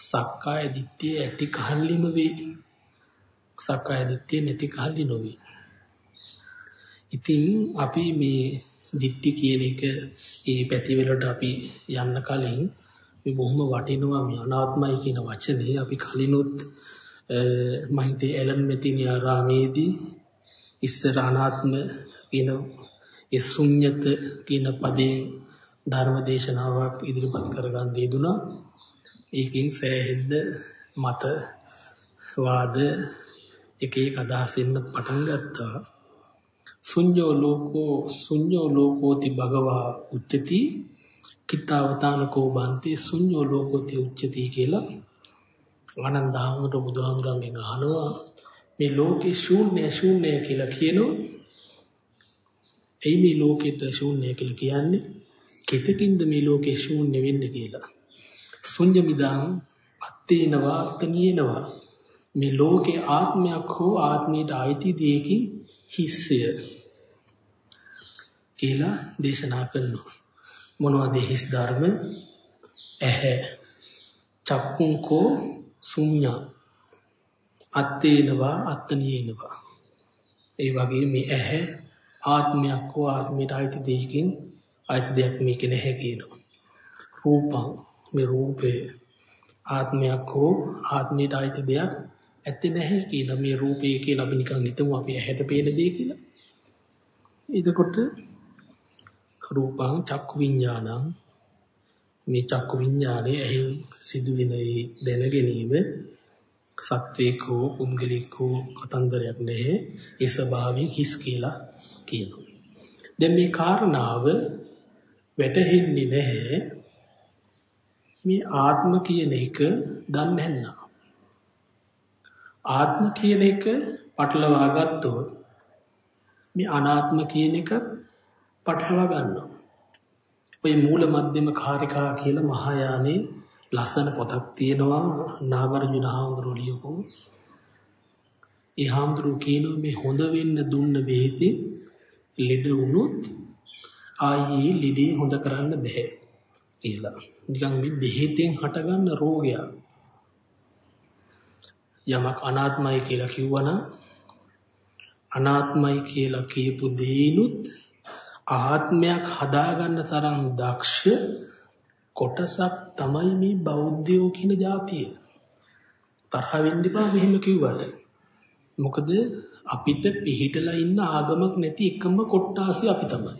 සක්කාය දිට්ඨිය ඇති කහල්ලිම වේ. සක්කාය දිට්ඨිය නැති කහල්ලි නොවේ. ඉතින් අපි මේ දිට්ටි කියන එක ඒ පැතිවලට අපි යන්න කලින් මේ බොහොම වටිනවා මේ අනාත්මයි කියන වචනේ අපි කලිනුත් මම හිතේ ඇලන් මෙතිනි ආරාමේදී ඉස්සර අනාත්ම කියන ඒ ශුන්්‍යත කියන පදේ ධර්ම දේශනාවක් ඉදිරිපත් කරගන්න යෙදුනා. ඒකෙන් සෑහෙන්න මත වාද එක එක අදහස් එන්න පටන් ගත්තා. ශුඤ්ඤෝ ලෝකෝ ශුඤ්ඤෝ ලෝකෝති භගවා උච්චති කිතාවතානකෝ බන්ති ශුඤ්ඤෝ ලෝකෝති උච්චති කියලා ආනන්දහමර බුදුහාමුදුරන්ගෙන් අහනවා මේ ලෝකේ ශූන්‍ය ශූන්‍ය කියලා කියනවා එයි මේ ලෝකෙට ශූන්‍ය කියලා කියන්නේ? කෙතකින්ද මේ ලෝකේ ශූන්‍ය වෙන්නේ කියලා? ශුන්‍ය මිදං අත්තේනවා අත්තනියනවා. මේ ලෝකේ ආත්මයක් හෝ ආත්මයට අයිති දෙයකින් හිස්සය කියලා දේශනා කරනවා. මොනවද හිස් ධර්ම? ඇහැ. චක්කුංකෝ ශුන්‍යා. අත්තේනවා අත්තනියනවා. ඒ වගේ මේ ඇහැ ආත්මයක් හෝ ආත්මයට අයිති දෙයකින් අයිති දෙයක් මේක නැහැ කියනවා. රූපං මේ රූපේ ආත්මයක් හෝ ආත්මයට අයිති දෙයක් ඇත්තේ නැහැ කියලා. මේ රූපේ කියලා අපි නිකන් හිතමු අපි ඇහැට පේන දේ කියලා. එතකොට රූපං චක්කු විඥානං. මේ චක්කු විඥානේ ඇහෙන් සිදුවෙන දැන ගැනීම සත්වේකෝ පුද්ගලිකෝ කතන්දරයක් නැහැ ඒ ස්වභාවයෙන් හිස් කියලා කියනවා. දැන් මේ කාරණාව වැටහෙන්නේ නැහැ මේ ආත්ම කියන එක දන්නේ නැන්නා. ආත්ම කියන එක පටලවා ගත්තොත් මේ අනාත්ම කියන එක පටලවා ගන්නවා. ඔය මූල මධ්‍යම කාරිකා කියලා මහායානේ ලස්සන පොතක් තියෙනවා නාගරජුන හාමුදුරුවෝ ලියපු. ඒ හාමුදුරුවෝ කියනවා මේ හොඳ වෙන්න දුන්න බෙහෙතේ ලෙඩ වුණොත් ආයේ ලෙඩේ හොඳ කරන්න බෑ කියලා. නිකන් මේ බෙහෙතෙන් හටගන්න රෝගයක්. යමක් අනාත්මයි කියලා කිව්වනම් අනාත්මයි කියලා කියපු දේනුත් ආත්මයක් හදාගන්න තරම් දක්ෂ කොටසක් තමයි මේ බෞද්ධයෝ කියන જાතිය. තරහ වෙන්න එපා මෙහෙම කිව්වට. මොකද අපිට පිළිහිටලා ඉන්න ආගමක් නැති එකම කොට්ටාසිය අපි තමයි.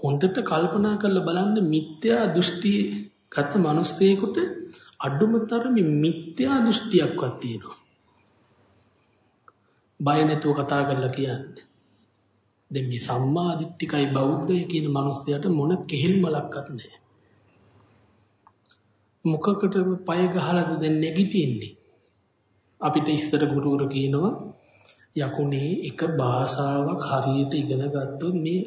හොඳට කල්පනා කරලා බලන්න මිත්‍යා දෘෂ්ටි ගත මිනිස්සෙකුට අඩුම තරමේ මිත්‍යා දෘෂ්ටියක්වත් තියෙනවා. බය නැතුව කතා කරලා කියන්නේ. දැන් මේ සම්මා දිට්ඨිකයි බෞද්ධය කියන මනුස්සයාට මොන කෙහෙල්මලක්වත් නැහැ. මොකකට පය ගහලාද දැන් නැගිටින්නේ? අපිට ඉස්සර ගුරුවරු කියනවා යකුනේ එක භාෂාවක් හරියට ඉගෙන ගත්තොත් මේ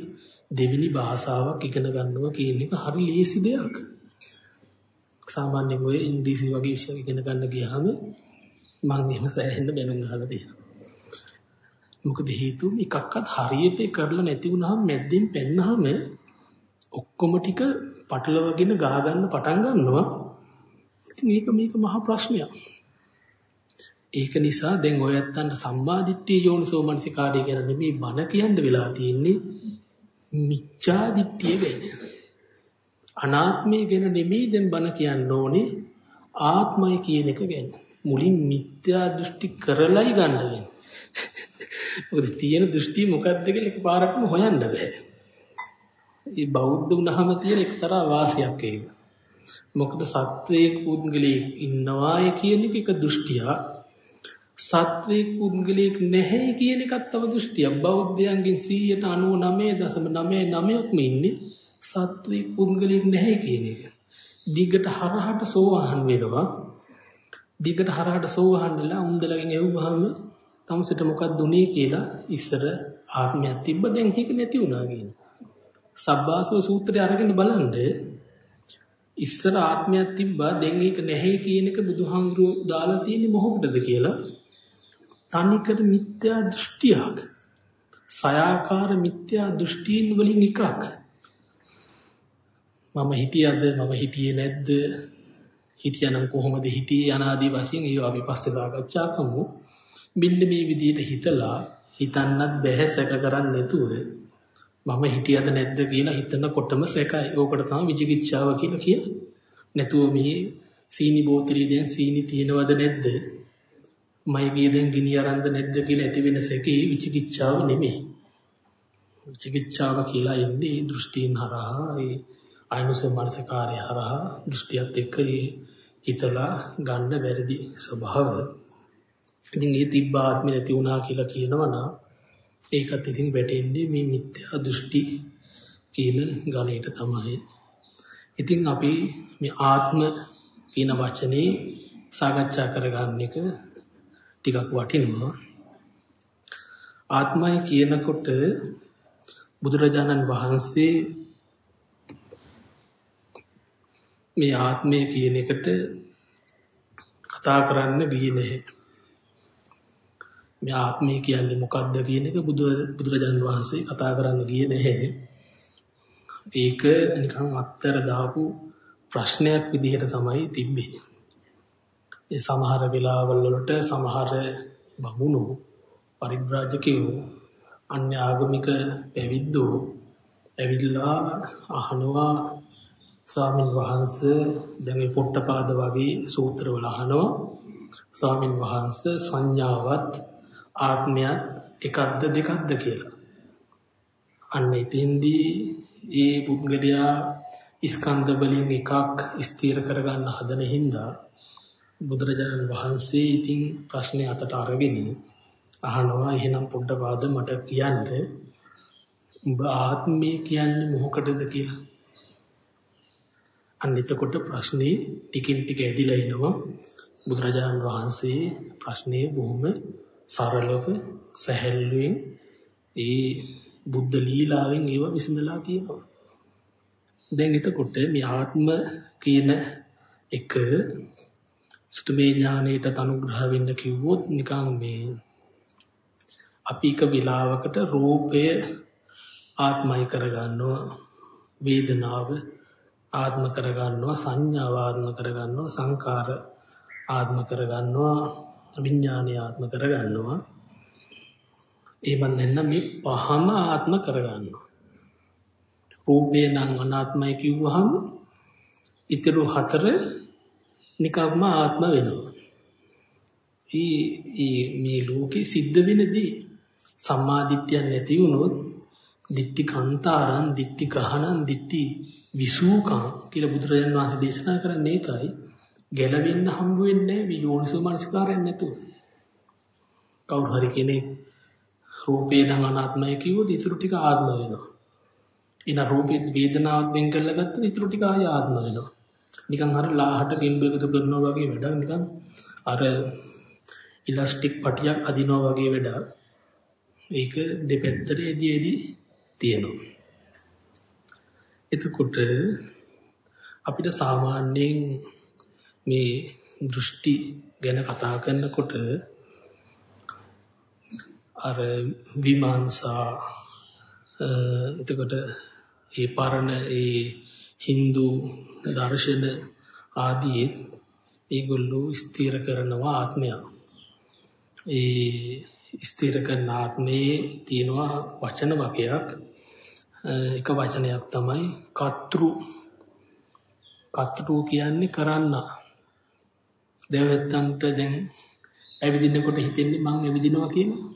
දෙවෙනි භාෂාවක් ඉගෙන ගන්නවා කියන එක හරි ලේසි දෙයක්. සාමාන්‍යයෙන් ඔය ඉංග්‍රීසි වගේ විෂය ඉගෙන ගන්න ගියාම මම එහෙම සෑහෙන්න බැනුම් අහලා තියෙනවා. මොකද හේතුව එකක්වත් හරියට කරලා නැති වුනහම මැද්දෙන් පෙන්නහම ඔක්කොම ටික පටලවගෙන ගා ගන්න පටන් ගන්නවා. ඉතින් මේක මේක මහා ප්‍රශ්නයක්. ඒක නිසා දැන් ඔය ඇත්තන්ට සම්මාදිට්ඨිය යෝනිසෝ මනසිකාරය ගැන නෙමෙයි බන කියන්න වෙලා තියෙන්නේ මිච්ඡා දිට්ඨිය ගැන. අනාත්මය ගැන නෙමෙයි දැන් බන කියන්න ඕනේ ආත්මය කියන එක ගැන. මුලින් මිත්‍යා දෘෂ්ටි කරලයි ගන්න වෙන්නේ. මොකද තියෙන දෘෂ්ටි මොකක්ද කියලා එකපාරටම හොයන්න බෑ. ඒ බෞද්ධ වුණාම තියෙන එක්තරා වාසියක් ඒක. මොකද සත්වයේ පුද්ගලයෙක් ඉන්නවාය කියන එක එක දෘෂ්ටියක්. සත්වයේ පුද්ගලයෙක් නැහැ කියන එකත් තව දෘෂ්ටියක්. බෞද්ධයන්ගෙන් 199.99%ක්ම ඉන්නේ සත්වයේ පුද්ගලයෙක් නැහැ කියන එක. දිගට හරහට සෝවාන් වෙනවා. දිගට හරහට සෝවාන් වෙලා උන්දලගෙන් එව්වහම තමුසෙට මොකක්ද උනේ කියලා ඉස්සර ආත්මයක් තිබ්බ දැන් ඒක නැති වුණා කියන. සබ්බාසව සූත්‍රය අරගෙන බලන්න ඉස්සර ආත්මයක් තිබ්බා දැන් ඒක නැහැ කියන එක බුදුහාමුදුරුවෝ දාලා තියෙන්නේ මොහොතද කියලා තනිකර මිත්‍යා දෘෂ්ටියක්. සයාකාර මිත්‍යා දෘෂ්ටීන් වලින් එකක්. මම හිතියද මම හිතියේ නැද්ද හිතියනම් කොහොමද හිටියේ අනාදී වශයෙන් ඒවා අපි පස්සේ සාකච්ඡා කරමු. මෙන්න මේ විදිහට හිතලා හිතන්නත් බැහැ සැක කරන්නේ නැතුව මම හිටියද නැද්ද කියලා හිතනකොටම සැකයි. ඕකට තමයි විචිකිච්ඡාව කියලා කියන්නේ. නැතුව මේ සීනි බෝතලේ දැන් සීනි තියෙනවද නැද්ද? මයිගේ දැන් ගිනි අරන්ද නැද්ද කියලා ඇති වෙන සැකේ විචිකිච්ඡාව නෙමෙයි. විචිකිච්ඡාව කියලා එන්නේ දෘෂ්ටීන් හරහා ඒ ආයනස මානසිකාරය හරහා දෘෂ්ටියත් එක්ක හිතලා ගන්න වැරදි ස්වභාව. ඉතින් ඒ තිබ්බ ආත්මෙ නැති වුණා කියලා කියනවා නම් ඒකත් ඉතින් වැටෙන්නේ මේ මිත්‍යා දෘෂ්ටි කියන ගණයට තමයි. ඉතින් අපි මේ ආත්ම කියන වචනේ සාකච්ඡා කරගන්න එක ටිකක් වටිනවා. ආත්මය කියනකොට බුදුරජාණන් වහන්සේ මේ ආත්මය කියන එකට කතා කරන්න ගියේ නැහැ. මේ ආත්මය කියන්නේ මොකක්ද කියන එක බුදුරජාණන් වහන්සේ කතා කරන්න ගියේ නැහැ. ඒක නිකන් අත්තර දාපු ප්‍රශ්නයක් විදිහට තමයි තිබ්බේ. ඒ සමහර වෙලාවල් වලට සමහර බමුණු පරිබ්‍රාජකයෝ අන්‍ය ආගමික පැවිද්දෝ ඇවිල්ලා අහනවා ස්වාමින් වහන්සේ දැන් මේ පොට්ටපාද වගේ සූත්‍රවල අහනවා ස්වාමින් වහන්සේ සංඥාවත් ආත්මයත් එකක්ද දෙකක්ද කියලා. අන්න ඉතින්දී ඒ පුද්ගලයා ස්කන්ධ වලින් එකක් ස්ථිර කරගන්න හදන හින්දා බුදුරජාණන් වහන්සේ ඉතින් ප්‍රශ්නේ අතට අරගෙන අහනවා එහෙනම් පොඩ්ඩපාද මට කියන්න උඹ ආත්මය කියන්නේ මොකටද කියලා. අන්න එතකොට ප්‍රශ්නේ ටිකින් ටික ඇදිලා එනවා බුදුරජාණන් වහන්සේ ප්‍රශ්නේ බොහොම සරලව සැහැල්ලුවෙන් ඒ බුද්ධ ලීලාවෙන් ඒව විසඳලා තියෙනවා. දැන් එතකොට මේ ආත්ම කියන එක සුතුමේ ඥානයට අනුග්‍රහ වෙන්න කිව්වොත් නිකන් මේ අපි එක විලාවකට රූපය ආත්මයි කරගන්නවා වේදනාව ආත්ම කරගන්නවා සංඥාව ආත්ම කරගන්නවා සංකාර ආත්ම කරගන්නවා විඥානය ආත්ම කරගන්නවා ඒවන් දෙන්න මේ පහම ආත්ම කරගන්නවා රූපේ නම් අනාත්මයි කිව්වහම ඊතරු හතර නිකම්ම ආත්ම වෙනවා. ඊ මේ ලෝකේ සිද්ධ වෙනදී සම්මාදිට්ඨියක් නැති වුණොත් දිට්ටි කාන්තාරං දිට්ටි ගහනං දිට්ටි විසූකං කියලා බුදුරජාණන් වහන්සේ දේශනා කරන්නේ ඒකයි. ගැලවෙන්න හම්බ වෙන්නේ මේ යෝනිසෝ මනසිකාරයෙන් නැතුව. කවුරු හරි කෙනෙක් රූපේ නම් අනාත්මයි කිව්වොත් ඊටු ටික ආත්ම වෙනවා. ඊන රූපේ වේදනාවක් වෙන් කරලා ගත්තොත් ඊටු ටික ආය ආත්ම වෙනවා. නිකන් අර ලාහට ගෙම්බ එකතු කරනවා වගේ වැඩක් නිකන් අර ඉලාස්ටික් පටියක් අදිනවා වගේ වැඩක්. ඒක දෙපැත්තට එදී එදී තියෙනවා. එතකොට අපිට සාමාන්‍යයෙන් මේ දෘෂ්ටි ගැන කතා කරනකොට අර විමාංශා එතකොට ඒ පරණ ඒ Hindu දර්ශන ආදී ඒගොල්ලෝ ස්ථිර කරනවා ආත්මය. ඒ ස්ථිර කරන ආත්මයේ තියෙනවා වචන වගයක්. එක වචනයක් තමයි කතෘ. කතෘ කියන්නේ කරන්න. දෙවත්තන්ට දැන් ඇවිදිනකොට හිතෙන්නේ මං ඇවිදිනවා කියනවා.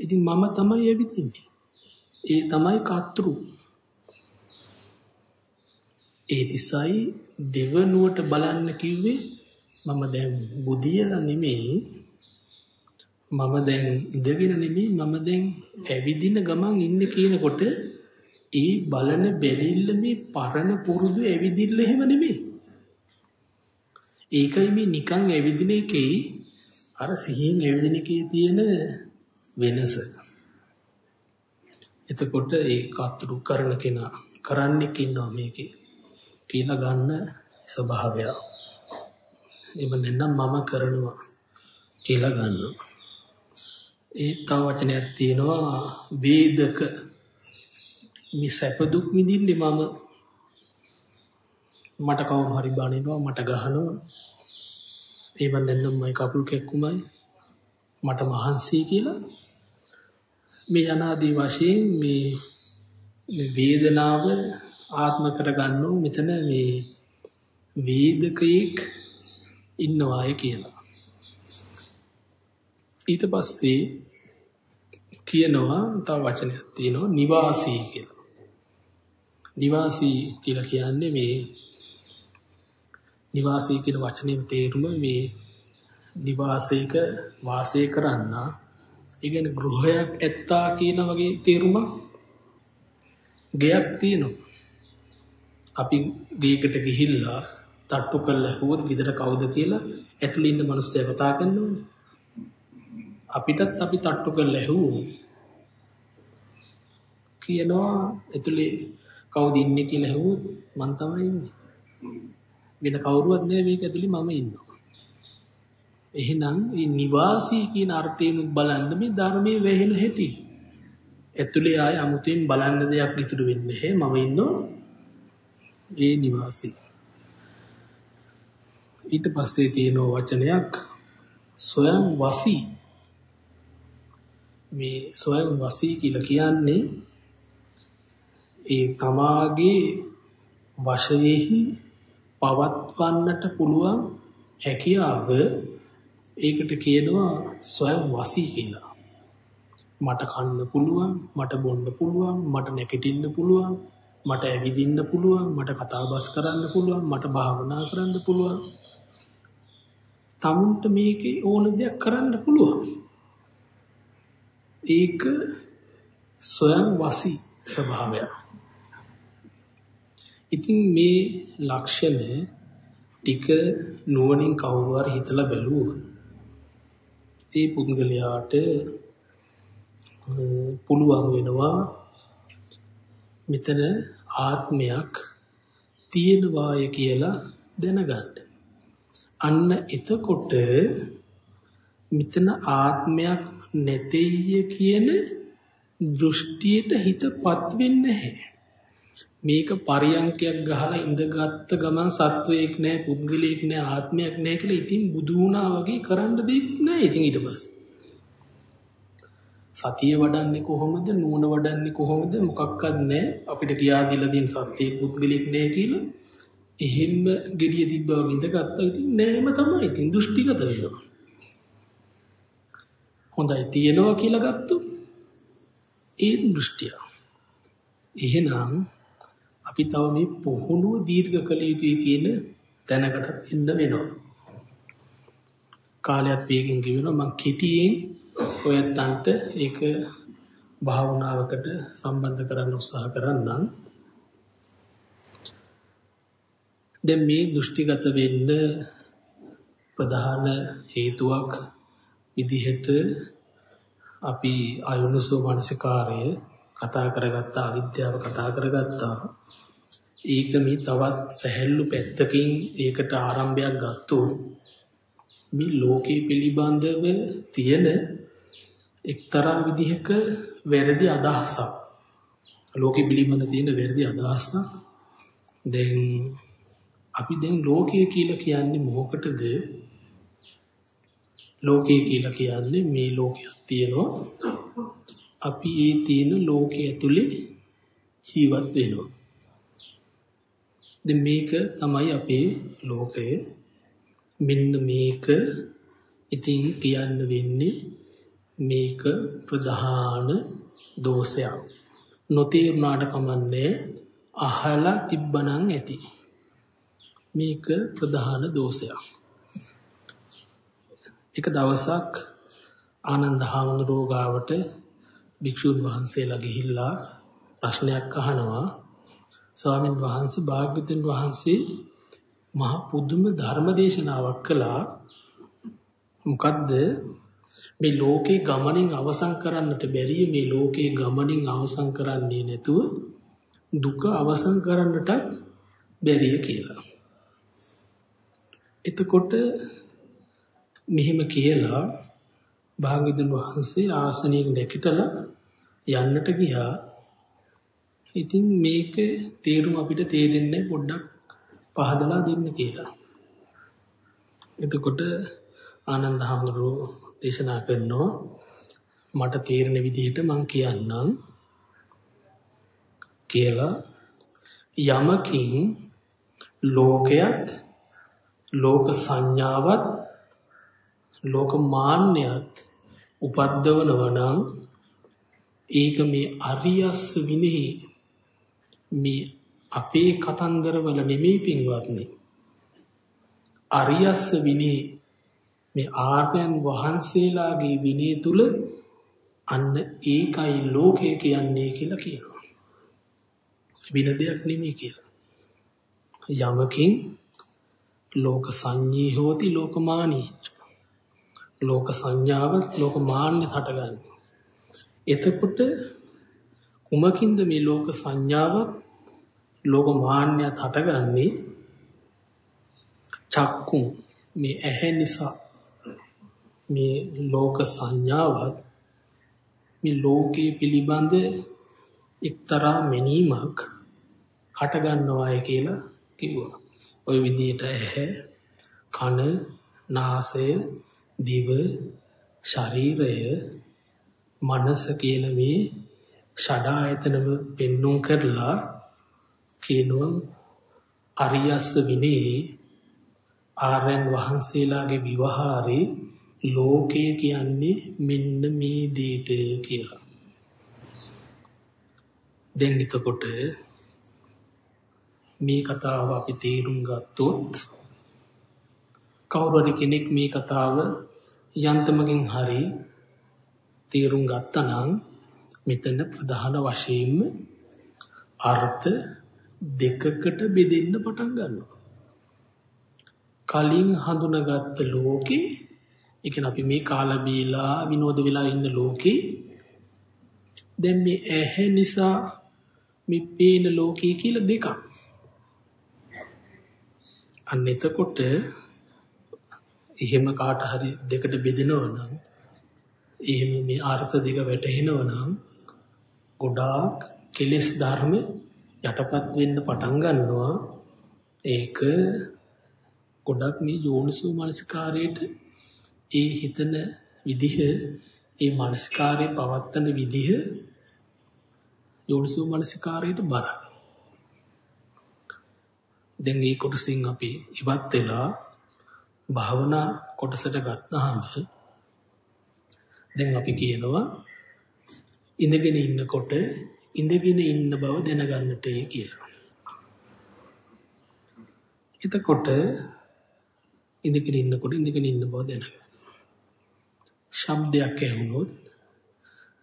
ඉතින් මම තමයි ඇවිදින්නේ. ඒ තමයි කතෘ. ඒ නිසායි දෙවනුවට බලන්න කිව්වේ මම දැන් බුදියලා නෙමෙයි මම දැන් ඉඳගෙන නෙමෙයි මම දැන් ඇවිදින ගමන් ඉන්නේ කියනකොට ඒ බලන බැලිල්ල මේ පරණ පුරුදු ඇවිදිල්ල එහෙම නෙමෙයි ඒකයි මේ නිකන් ඇවිදින එකේ අර සිහියෙන් ඇවිදින එකේ තියෙන වෙනස එතකොට ඒ කතුරු කරන කෙනා කරන්නෙක් ඉන්නවා මේකේ කියලා ගන්න ස්වභාවය. එව නැත්නම් මම කරනවා කියලා ගන්නවා. ඒ තව වචනයක් තියෙනවා වේදක මේ සැප දුක් විඳින්නේ මම මට කවුරු හරි බනිනවා මට ගහනවා ඒව නැත්නම් මයි කකුල් කැක්කුමයි මට මහන්සි කියලා මේ අනාදී වශයෙන් මේ වේදනාව ආත්ම කරගන්නෝ මෙතන මේ වේදකයෙක් ඉන්නවාය කියලා. ඊට පස්සේ කියනවා තව වචනයක් තියෙනවා නිවාසී කියලා. නිවාසී කියලා කියන්නේ මේ නිවාසය කියන වචනයෙන් තේරුම මේ නිවාසයක වාසය කරන්න ඒ කියන්නේ ගෘහයක් ඇත්තා කියන වගේ තේරුමක් ගෙයක් තියෙනවා. අපි ගේකට ගිහිල්ලා තට්ටු කරලා ඇහුවොත් ගෙදර කවුද කියලා ඇතුළේ ඉන්න මිනිස්සයා කතා කරනවනේ. අපිටත් අපි තට්ටු කරලා ඇහුවොත් කියනවා ඇතුළේ කවුද ඉන්නේ කියලා ඇහුවොත් මං තමයි ඉන්නේ. වෙන කවුරුවත් නෑ මේක ඇතුළේ මම ඉන්නවා. එහෙනම් මේ නිවාසී කියන අර්ථයෙන් බලන්න මේ ධර්මයේ වැහෙන හැටි. ඇතුළේ ආය 아무තෙන් බලන්න දෙයක් ඉතුරු වෙන්නේ නැහැ. මම ඉන්නෝ ඒ නිවාසී. ඊට පස්සේ තියෙන වචනයක් ස්වයං වසී. මේ ස්වයං වසී කියලා කියන්නේ ඒ තමාගේ වශයෙහි පවත්වන්නට පුළුවන් හැකියාව ඒකට කියනවා ස්වයං වසී කියලා. මට කන්න පුළුවන්, මට බොන්න පුළුවන්, මට නැගිටින්න පුළුවන්, මට ඇවිදින්න පුළුවන්, මට කතා බස් කරන්න පුළුවන්, මට භාවනා කරන්න පුළුවන්. තමුන්ට මේකේ ඕන දෙයක් කරන්න පුළුවන්. ඒක ස්වයං වසී ස්වභාවයක්. ඉතින් මේ ලක්ෂණ ටික නුවණින් කවුරු හරි හිතලා බැලුවොත් ඒ පුද්ගලයාට පුළුවන් වෙනවා මෙතන ආත්මයක් තියෙනවාය කියලා දැනගන්න. අන්න එතකොට මෙතන ආත්මයක් නැteiය කියන දෘෂ්ටියට හිතපත් වෙන්නේ නැහැ. මේක පරියන්කයක් ගහලා ඉඳගත්ත ගමන් සත්වයක් නැහැ පුද්ගලයෙක් නැහැ ආත්මයක් නැහැ කියලා ඉතින් බුදු වුණා වගේ කරන්න දෙයක් නැහැ ඉතින් ඊට පස්සේ. සතිය වඩන්නේ කොහොමද නුවණ වඩන්නේ කොහොමද මොකක්වත් නැහැ අපිට කියා දීලා තියෙන සත්‍යයේ පුද්ගලෙක් නැහැ කියලා එහෙම්ම gediya තිබ්බව ඉඳගත්තා ඉතින් නෑම තමයි. ඉතින් දෘෂ්ටිගත වෙනවා. හොඳයි තියනවා කියලා ගත්තොත් ඒ දෘෂ්ටිය. එහෙනම් අපි තව මේ පුහුණුව දීර්ඝ කළ යුතුයි කියන තැනකට එන්න වෙනවා. කාලයත් වේගෙන් ගෙවෙනවා මම කෙටියෙන් ඔයත්තන්ට ඒක භාවනාවකට සම්බන්ධ කරන්න උත්සාහ කරන්නම්. දැන් මේ දෘෂ්ටිගත වෙන්න ප්‍රධාන හේතුවක් විදිහට අපි අයුනුසෝ මානසිකාරය කතා කරගත්තා අවිද්‍යාව කතා කරගත්තා ඒක මේ තවත් සැහැල්ලු පැත්තකින් ඒකට ආරම්භයක් ගත්තොත් මේ ලෝකේ පිළිබඳව තියෙන එක්තරා විදිහක වැරදි අදහසක්. ලෝකෙ පිළිබඳ තියෙන වැරදි අදහසක්. දැන් අපි දැන් ලෝකය කියලා කියන්නේ මොකටද? ලෝකය කියලා කියන්නේ මේ ලෝකයක් තියෙනවා. අපි ඒ තියෙන ලෝකයේ ඇතුලේ ජීවත් වෙනවා. දැන් මේක තමයි අපේ ලෝකය. මෙන්න මේක ඉතින් කියන්න වෙන්නේ මේක ප්‍රධාන දෝෂයක්. නොතේරුණාට කමන්නේ අහලා තිබ්බනම් ඇති. මේක ප්‍රධාන දෝෂයක්. එක දවසක් ආනන්ද හාමුදුරුවෝ ගාවට භික්ෂුන් වහන්සේලා ගිහිල්ලා ප්‍රශ්නයක් අහනවා ස්වාමින් වහන්සේ භාග්‍යවතුන් වහන්සේ මහ පුදුම ධර්ම දේශනාවක් කළා මොකද්ද මේ ලෝකේ ගමනින් අවසන් කරන්නට බැරිය මේ ලෝකේ ගමනින් අවසන් කරන්නේ නැතුව දුක අවසන් කරන්නටත් බැරිය කියලා. එතකොට මෙහෙම කියලා භාග්‍යවතුන් වහන්සේ ආසනයෙන් නැගිටලා යන්නට ගියා. ඉතින් මේක තේරුම අපිට තේරෙන්නේ පොඩ්ඩක් පහදලා දෙන්න කියලා. එතකොට ආනන්ද හැමරෝ දේශනා කරනවා මට තේරෙන විදිහට මම කියන්නම් කියලා යමකින් ලෝකයක් ලෝක සංඥාවත් ලෝක මාන්නයත් උපද්දවනවා නම් ඒක මේ අරියස් විනෙහි මේ අපේ කතන්දරවල නෙමෙයි පින්වත්නි අරියස්ස විනේ මේ ආර්යයන් වහන්සේලාගේ විනය තුල අන්න ඒකයි ලෝකය කියන්නේ කියලා කියනවා. වින දෙයක් නෙමෙයි කියලා. යමකින් ලෝක සංඤී හෝති ලෝකමානී. ලෝක සංඥාව ලෝක මාන්නේ හටගන්නේ. එතකොට කුමකින්ද මේ ලෝක සංඥාව ලෝක මාන්නයත් හටගන්නේ චක්කු මේ ඇහැ නිසා මේ ලෝක සංඥාවත් මේ ලෝකයේ පිළිබඳ එක්තරා මෙනීමක් හටගන්නවාය කියලා කිව්වා. ওই විදිහට ඇහැ කන නාසය දිව ශරීරය මනස කියන මේ ෂඩායතනම පෙන්눔 කරලා කියනවා අරියස්ස විනේ ආර්යයන් වහන්සේලාගේ විවහාරේ ලෝකය කියන්නේ මෙන්න මේ දෙයට කියලා. දැන් එතකොට මේ කතාව අපි තේරුම් ගත්තොත් කවුරු කෙනෙක් මේ කතාව යන්තමකින් හරි තේරුම් ගත්තා නම් මෙතන ප්‍රධාන වශයෙන්ම අර්ථ දෙකකට බෙදෙන්න පටන් ගන්නවා. කලින් හඳුනාගත්ත ලෝකේ ඒ කියන්නේ අපි මේ කාලා බීලා විනෝද වෙලා ඉන්න ලෝකේ දැන් මේ ඇහැ නිසා මේ පේන ලෝකේ කියලා දෙකක්. අන්න එතකොට එහෙම කාට හරි දෙකට බෙදෙනවා නම් එහෙම මේ අර්ථ දෙක වැටහෙනවා නම් ගොඩාක් කෙලෙස් ධර්ම යටපත් වෙන්න පටන් ගන්නවා ඒක ගොඩක් මේ යෝනිසෝ මනසිකාරයේට ඒ හිතන විදිහ ඒ මනසිකාරයේ පවත්තන විදිහ යෝනිසෝ මනසිකාරයට බරයි. දැන් මේ කොටසින් අපි ඉවත් වෙලා භාවනා කොටසට ගත්තාම දැන් අපි කියනවා ඉඳගෙන ඉන්නකොට ඉඳගෙන ඉන්න බව දැනගන්නට කියලා. එතකොට ඉඳගෙන ඉන්නකොට ඉඳගෙන ඉන්න බව දැනගන්න. ශබ්දයක් ඇහුනොත්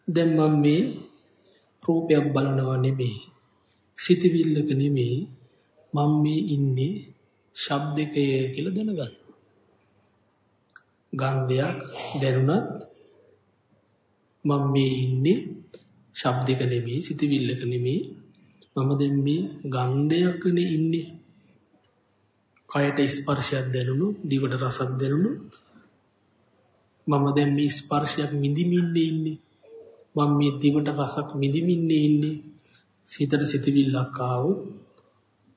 දැන් මම මේ රූපයක් බලනවා නෙමෙයි සිතවිල්ලක නෙමෙයි මම මේ ඉන්නේ ශබ්දකය කියලා දැනගන්න. ගන්ධයක් දැනුණත් මම මේ ඉන්නේ ශබ්දයක නෙමෙයි සිතවිල්ලක නෙමෙයි. මම දැන් මේ ගන්ධයකනේ ඉන්නේ. කයට ස්පර්ශයක් දැනුණු දිවට රසක් දැනුණු. මම දැන් මේ ස්පර්ශයක් මිදිමින් ඉන්නේ. මම මේ දිවට රසක් මිදිමින් ඉන්නේ. සිතට සිතවිල්ලක් ආවොත්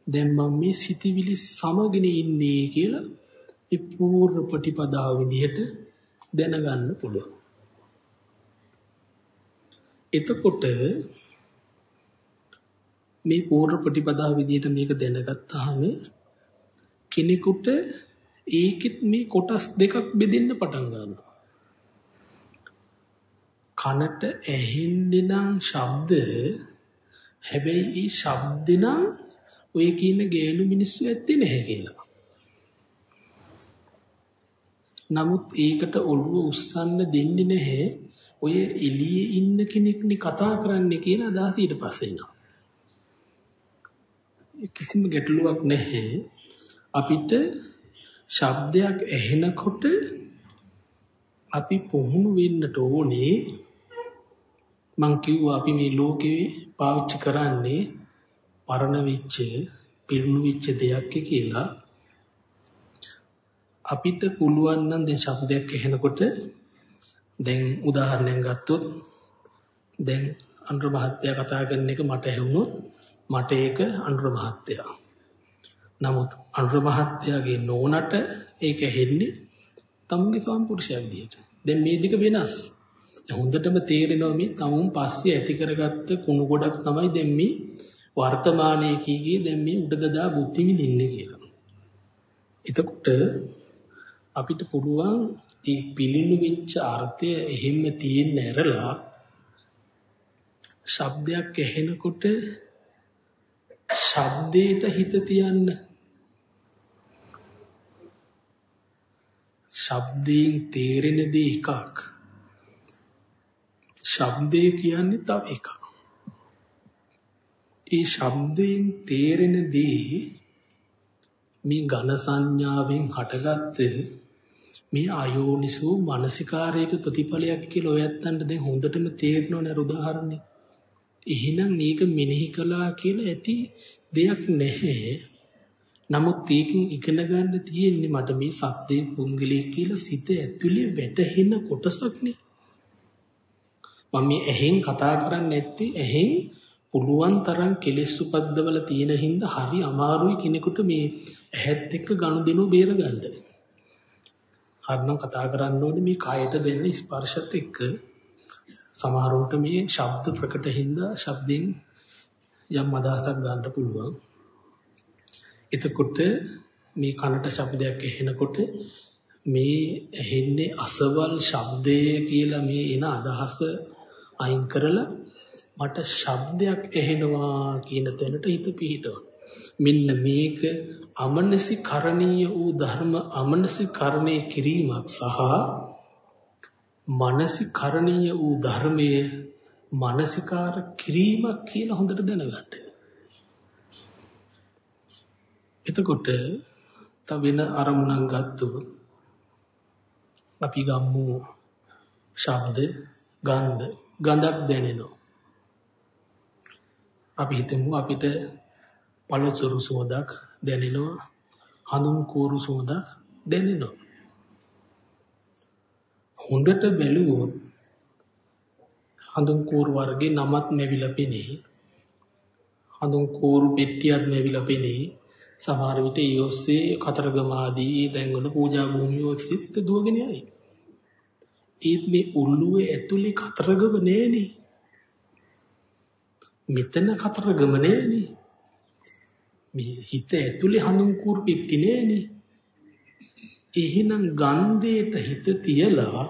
දැන් මම මේ සිතවිලි සමගින ඉන්නේ කියලා ඒ පූර්ව ප්‍රතිපදාව විදිහට දැනගන්න පුළුවන්. එතකොට මේ පූර්ව ප්‍රතිපදා විදිහට මේක දැනගත්තාම කෙනෙකුට ඒකෙත් මේ කොටස් දෙකක් බෙදෙන්න පටන් ගන්නවා. කනට ඇහෙන්නේ නම් ශබ්ද හැබැයි ඒ ශබ්ද නම් ඔය කියන ගේලු මිනිස්සු ඇත්තේ නැහැ කියලා. නමුත් ඒකට ඔළුව උස්සන්න දෙන්නේ නැහැ ඔය එළියේ ඉන්න කෙනෙක්නේ කතා කරන්නේ කියන අදහස ඊට පස්සේ එනවා. කිසිම ගැටලුවක් නැහැ. අපිට ශබ්දයක් ඇහෙනකොට අපි පුහුණු වෙන්නට ඕනේ මං කිව්වා අපි මේ ලෝකේ පාවිච්චි කරන්නේ පරණ වෙච්ච පිරුණු වෙච්ච දෙයක් කියලා අපිට පුළුවන් නම් දැන් ශබ්දයක් ඇහෙනකොට දැන් උදාහරණයක් ගත්තොත් දැන් අනුර මහත්තයා කතා කරන එක මට ඇහුනොත් මට ඒක අනුර මහත්තයා. නමුත් අනුර මහත්තයාගේ නෝනට ඒක ඇහෙන්නේ තමුන්ගේ සම්පුරුෂයා විදියට. දැන් මේ දෙක වෙනස්. හොඳටම තේරෙනවා මේ තමුන් පස්සේ ඇති කරගත්ත කුණු ගොඩක් තමයි දැන් මේ වර්තමානයේ කීගේ දැන් මේ උඩදදා බුද්ධි විඳින්නේ කියලා. එතකොට අපිට පුළුවන් ඒ පිළිණු වෙච්ච අර්ථය එහෙම තියෙන්න ඇරලා ශබ්දයක් ඇහෙනකොට ශබ්දයට හිත තියන්න ශබ්දයෙන් තේරෙන දේ එකක්. ශබ්දය කියන්නේ තව එකක්. ඒ ශබ්දයෙන් තේරෙන දේ මේ ඝන සංඥාවෙන් හටගත්ත මේ අයෝනිසෝ මානසිකාරයක ප්‍රතිඵලයක් කියලා ඔයත්තන්ට දැන් හොඳටම තේරෙනව නේද උදාහරණේ. එහෙනම් මේක මෙනෙහි කළා කියලා ඇති දෙයක් නැහැ. නමුත් ඒකෙන් ඉගෙන ගන්න තියෙන්නේ මට මේ සත්‍යයේ පුංගලී කියලා සිත ඇතුලේ වැටහෙන කොටසක් නේ. මම මේ ඇහෙන් කතා කරන්නේ නැත්තේ ඇහෙන් පුළුවන් තරම් කෙලෙස් උපද්දවල තියෙන හින්දා හරි අමාරුයි කෙනෙකුට මේ ඇහත් එක්ක ගනුදෙනු බේරගන්න. හරිනම් කතා කරන්න ඕනේ මේ කයට දෙන්න ස්පර්ශත් එක්ක සමහරවිට මේ ශබ්ද ප්‍රකට හින්දා ශබ්දෙන් යම් අදහසක් ගන්න පුළුවන්. එතකොට මේ කනට ශබ්දයක් ඇහෙනකොට මේ ඇහෙන්නේ අසවල් ශබ්දය කියලා මේ එන අදහස අයින් කරලා මට ශබ්දයක් ඇහෙනවා කියන තැනට හිත පිහිටවන. මෙන්න මේක අමනසි කරණීය වූ ධර්ම අමනසි කරණේ කිරීමක් සහ මනසි කරණීය වූ ධර්මයේ මානසිකාර කිරීමක් කියලා හොඳට දැනගන්න. එතකොට තව වෙන අරමුණක් ගත්තොත් අපි ගම්මු ශබ්ද ගන්ධ ගඳක් දැනෙනවා. අපි හිතමු අපිට පළතුරු සුවඳක් දැනෙනවා. හඳුන් කෝරු සුවඳක් දැනෙනවා. හොඳට බැලුවොත් හඳුන් කෝරු වර්ගේ නමත් නැවිලා පෙනේ. හඳුන් කෝරු පෙට්ටියක් නැවිලා පෙනේ. සමහර විට ඒ ඔස්සේ කතරගම ආදී තැන්වල පූජා භූමිය ඔස්සේ තිත දුවගෙන යයි. ඒත් මේ උල්ලුවේ ඇතුලේ කතරගම නෑනේ. මෙතන කතරගම නෑනේ. මේ හිත ඇතුලේ හඳුන් කූරු පිටි නෑනේ. එහෙනම් ගන්ධයට හිත තියලා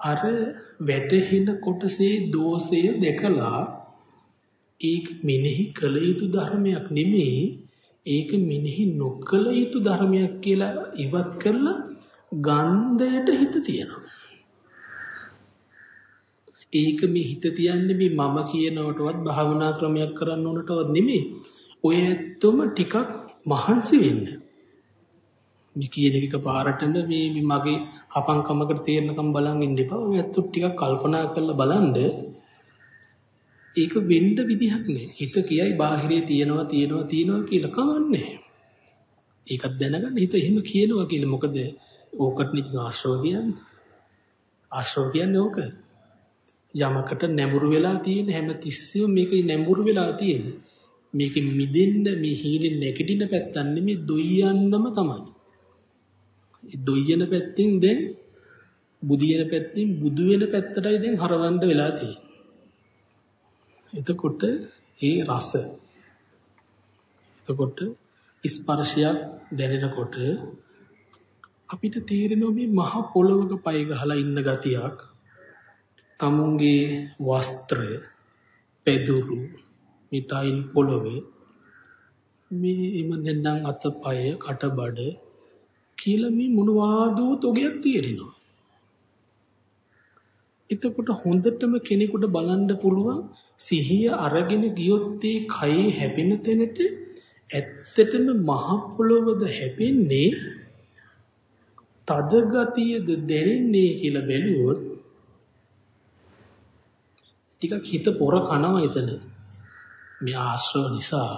අර වැටහෙන කොටසේ දෝෂය දැකලා ඒක මෙනෙහි කළ යුතු ධර්මයක් නෙමෙයි ඒක මෙනෙහි නොකළ යුතු ධර්මයක් කියලා ඉවත් කරලා ගන්ධයට හිත තියනවා. ඒක මේ හිත තියන්නේ මේ මම කියනවටවත් භාවනා ක්‍රමයක් කරන්න ඕනටවත් නෙමෙයි. ඔය ඇත්තම ටිකක් මහන්සි වෙන්න. මේ කියන එක පාරටම මේ මගේ හපංකමකට තේරෙනකම් බලන් ඉන්න එපා. ඔය ඇත්ත ටිකක් කල්පනා කරලා බලන්න. ඒක වෙන්න විදිහක් නෑ. හිත කියයි බාහිරේ තියනවා තියනවා තියනවා කියලා කවන්නේ. ඒකත් දැනගන්න හිත එහෙම කියනවා කියලා. මොකද ඕකට නිකන් ආශ්‍රව කියන්නේ. ආශ්‍රව කියන්නේ ඕක. යමකට නැඹුරු වෙලා තියෙන හැම තිස්සෙම මේක නැඹුරු වෙලා තියෙන. මේක මිදෙන්න මේ හීලෙන් නැගිටින පැත්තක් නෙමෙයි දොයියන්නම තමයි. ඒ දොයියන පැත්තෙන් දැන් බුදියන පැත්තෙන් බුදු වෙන පැත්තටයි දැන් හරවන්න වෙලා තියෙන්නේ. එතකොට ඒ රස එතකොට ස්පර්ශයක් දැනෙනකොට අපිට තේරෙනවා මේ මහ පොළොවක පය ගහලා ඉන්න ගතියක් තමුන්ගේ වස්ත්‍රය පෙදුරු මිටයිල් පොළොවේ මේ එම දෙන්නම් අතපය කටබඩ කියලා මේ මොනවාදෝ තොගයක් තියෙනවා. එතකොට හොඳටම කෙනෙකුට බලන්න පුළුවන් සිහිය අරගෙන ගියොත් ඒ කයේ හැපෙන තැනට ඇත්තටම මහ පොළොවද හැපෙන්නේ තද ගතියද දැනෙන්නේ කියලා බැලුවොත් ටිකක් හිත පොර කනවා එතන. මේ ආශ්‍රව නිසා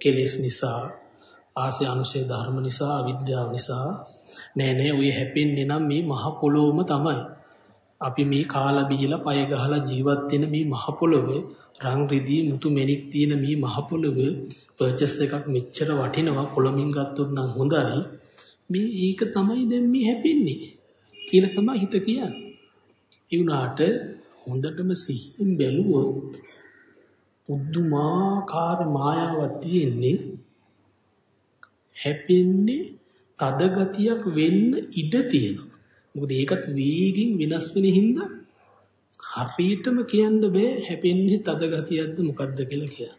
කෙලෙස් නිසා ආසය අනුසය ධර්ම නිසා අවිද්‍යාව නිසා නෑ නෑ ඔය හැපෙන්නේ නම් මේ මහ පොළොවම තමයි. අපි මේ කාලා බීලා පය ගහලා ජීවත් වෙන මේ මහ පොළොවේ රන් රිදී මුතු මෙනික් තියෙන මේ මහ පොළොවේ පර්චස් එකක් මෙච්චර වටිනවා පොළොමින් ගත්තොත් නම් හොඳයි. මේ ඒක තමයි දැන් මේ හැපෙන්නේ කියලා තමයි හිත කියන්නේ. ඒ වුණාට හොඳටම සිහින් බැලුවොත් පුදුමාකාර මායාවක් තියෙන්නේ හැපෙන්නේ තද ගතියක් වෙන්න ඉඩ තියෙනවා. මොකද ඒකත් වේගින් වෙනස් වෙන හින්දා හරියටම කියන්න බෑ හැපෙන්නේ තද ගතියක්ද මොකද්ද කියලා කියලා.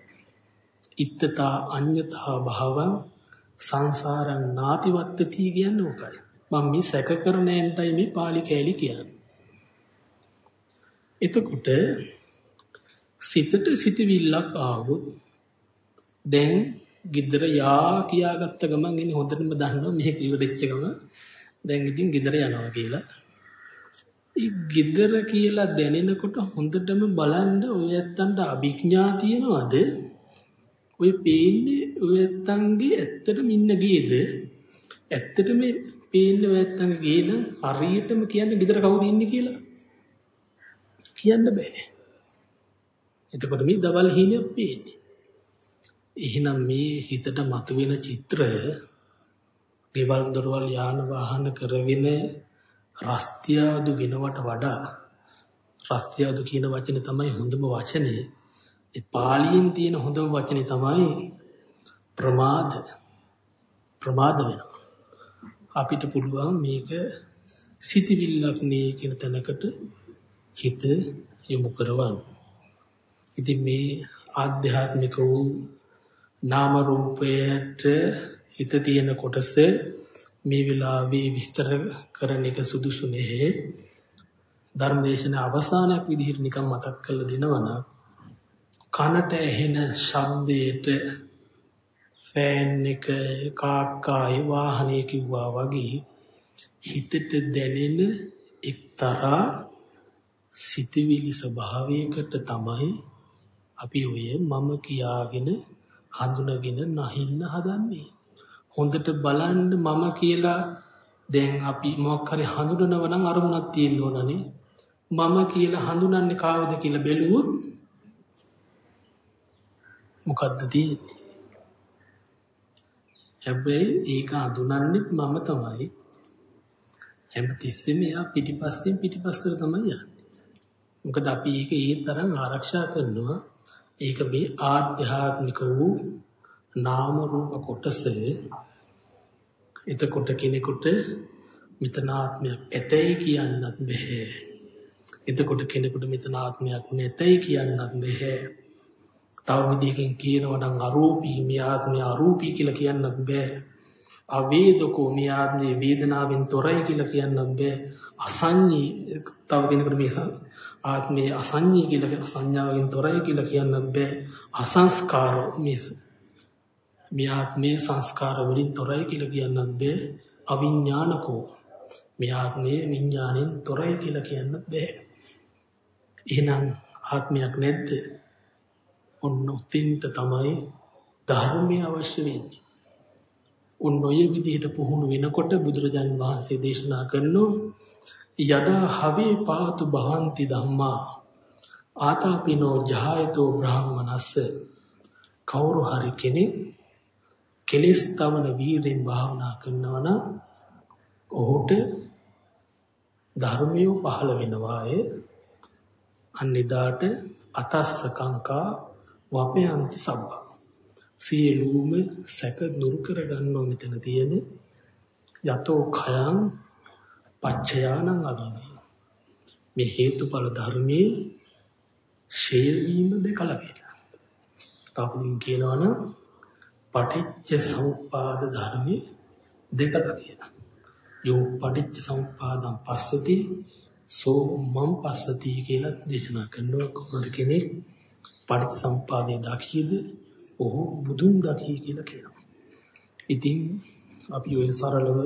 ඉත්තතා අඤ්ඤතා භාවං සංසාරං නාතිවත්තති කියන්නේ ඕකයි. මම මේ සැක කරනෑන්ටයි මේ pāli කෑලි කියන්නේ. එතකොට සිතට සිතවිල්ලක් ආවොත් දැන් গিද්දර යා කියාගත්ත ගමන් ඉන්නේ හොඳටම දන්නවා මේක ඉවරෙච්ච ගමන් දැන් ඉතින් গিද්දර යනවා කියලා. ඒ গিද්දර කියලා දැනෙනකොට හොඳටම බලන්න ඔය ඇත්තන්ට අභිඥා තියනවාද? ඔය පේන්නේ ඔය ඇත්තන්ගේ ඇත්තටම ඉන්න ගේද? ඇත්තටම පේන්නේ ඔය ඇත්තන්ගේ ගේන හරියටම කියන්නේ গিද්දර කවුද ඉන්නේ කියලා? කියන්න බෑ. එතකොට මේ දවල් හීනයක් පේන්නේ. එහෙනම් මේ හිතට මතුවෙන චිත්‍ර ගෙවල් දොරවල් යාන වාහන කරවින රස්තියාදු වෙනවට වඩා රස්තියාදු කියන වචනේ තමයි හොඳම වචනේ. ඒ පාලියෙන් තියෙන හොඳම වචනේ තමයි ප්‍රමාද. ප්‍රමාද වෙනවා. අපිට පුළුවන් මේක සිටිවිල්ලක් නේ කියන තැනකට හිත යොමු කරවන්න. ඉතින් මේ ආධ්‍යාත්මික වූ නාම රූපයට හිත තියෙන කොටස මේ වෙලාවේ විස්තර කරන එක සුදුසු නැහැ. ධර්මදේශන අවසානයක් විදිහට නිකන් මතක් කරලා දෙනවනම් කනට ඇහෙන ශබ්දයට ෆෑන් එක කාක්කායි වාහනේ කිව්වා වගේ හිතට දැනෙන එක්තරා සිතවිලි ස්වභාවයකට තමයි අපි ඔය මම කියාගෙන හඳුනගෙන නැහින්න හදන්නේ. හොඳට බලන්න මම කියලා දැන් අපි මොකක් හරි හඳුනනව නම් අරමුණක් තියෙන්න ඕනනේ. මම කියලා හඳුනන්නේ කාවද කියලා බැලුවොත් මොකද්ද තියෙන්නේ? හැබැයි ඒක හඳුනන්නෙත් මම තමයි. හැම තිස්සෙම එයා පිටිපස්සෙන් පිටිපස්සට තමයි යන්නේ. මොකද අපි ඒක ඒ තරම් ආරක්ෂා කරනවා. ඒක මේ ආධ්‍යාත්මික වූ නාම රූප කොටස එතකොට කෙනෙකුට මෙතන ආත්මයක් ඇතයි කියන්නත් බැහැ. එතකොට කෙනෙකුට මෙතන ආත්මයක් නැතයි කියන්නත් බැහැ. තව විදිහකින් කියනවා නම් අරූපී මේ ආත්මය අරූපී කියලා කියන්නත් බෑ. අවේදකෝ මේ ආත්මේ වේදනාවෙන් තොරයි කියලා කියන්නත් බෑ. අසඤ්ඤී තව කෙනෙකුට මේ ආත්මේ අසඤ්ඤී කියලා සංඥාවකින් තොරයි කියලා කියන්නත් බෑ. අසංස්කාර මේ මේ ආත්මේ සංස්කාර වලින් තොරයි කියලා කියන්නත් බෑ. අවිඥානකෝ මේ ආත්මේ විඥාණයෙන් තොරයි කියලා කියන්නත් බෑ. එහෙනම් ආත්මයක් නැද්ද? ඔන්න උතින්ට තමයි ධර්මය අවශ්‍ය වෙන්නේ. උන් ඔය විදිහට පුහුණු වෙනකොට බුදුරජාන් වහන්සේ දේශනා කරනවා යදා හවේ පාතු භවಂತಿ ධම්මා. ආතාපිනෝ ජායතෝ බ්‍රාහ්මනස්ස. කවුරු හරි කෙනෙක් කෙලෙස් තවන වීරෙන් භාවනා කරනවා නම් ඔහුට ධර්මිය පහළ වෙනවාය. අනිදාට අතස්ස කංකා වපයන්ති සබ්බා. සියලුම සැක දුරු කර ගන්නවා මෙතන තියෙන යතෝ khයං පච්චයානං අවිදී මේ හේතුඵල ධර්මයේ ෂේර් වීම දෙකලා කියලා. තාපදින් කියනවනම් පටිච්ච සමුප්පාද ධර්මයේ දෙකලා කියලා. යෝ පටිච්ච සමුප්පාදං පස්සති සෝ මම් පස්සති කියලා දේශනා කරනවා කොහොමද කෙනෙක් පටිච්ච සමුප්පාදයේ දකියද ඔහු බුදුන් දකි කියලා කියනවා. ඉතින් අපි ඔය සරලව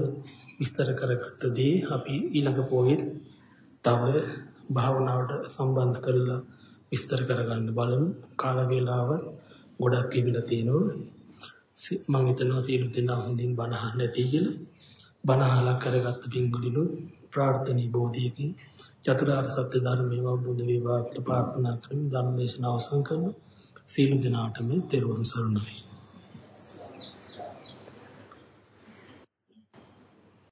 විස්තර කරගත්ත දේ අපි ඊළඟ පොයේ තව භාවනාවට සම්බන්ධ කරලා විස්තර කරගන්න බලමු. කාල වේලාව ගොඩක් ඉවිලා තියෙනවා. මම හිතනවා සියලු දෙනා හොඳින් බණ අහන්න ඇති කියලා. බණ අහලා කරගත්ත පින්ගුලිලු ප්‍රාර්ථනීය බෝධියකින් චතුරාර්ය සත්‍ය ධර්මයව බුදු වේවා කියලා ප්‍රාර්ථනා කරමින් ධර්ම දේශනාව අවසන් කරනවා. සියලු දෙනාටම තෙරුවන් සරණයි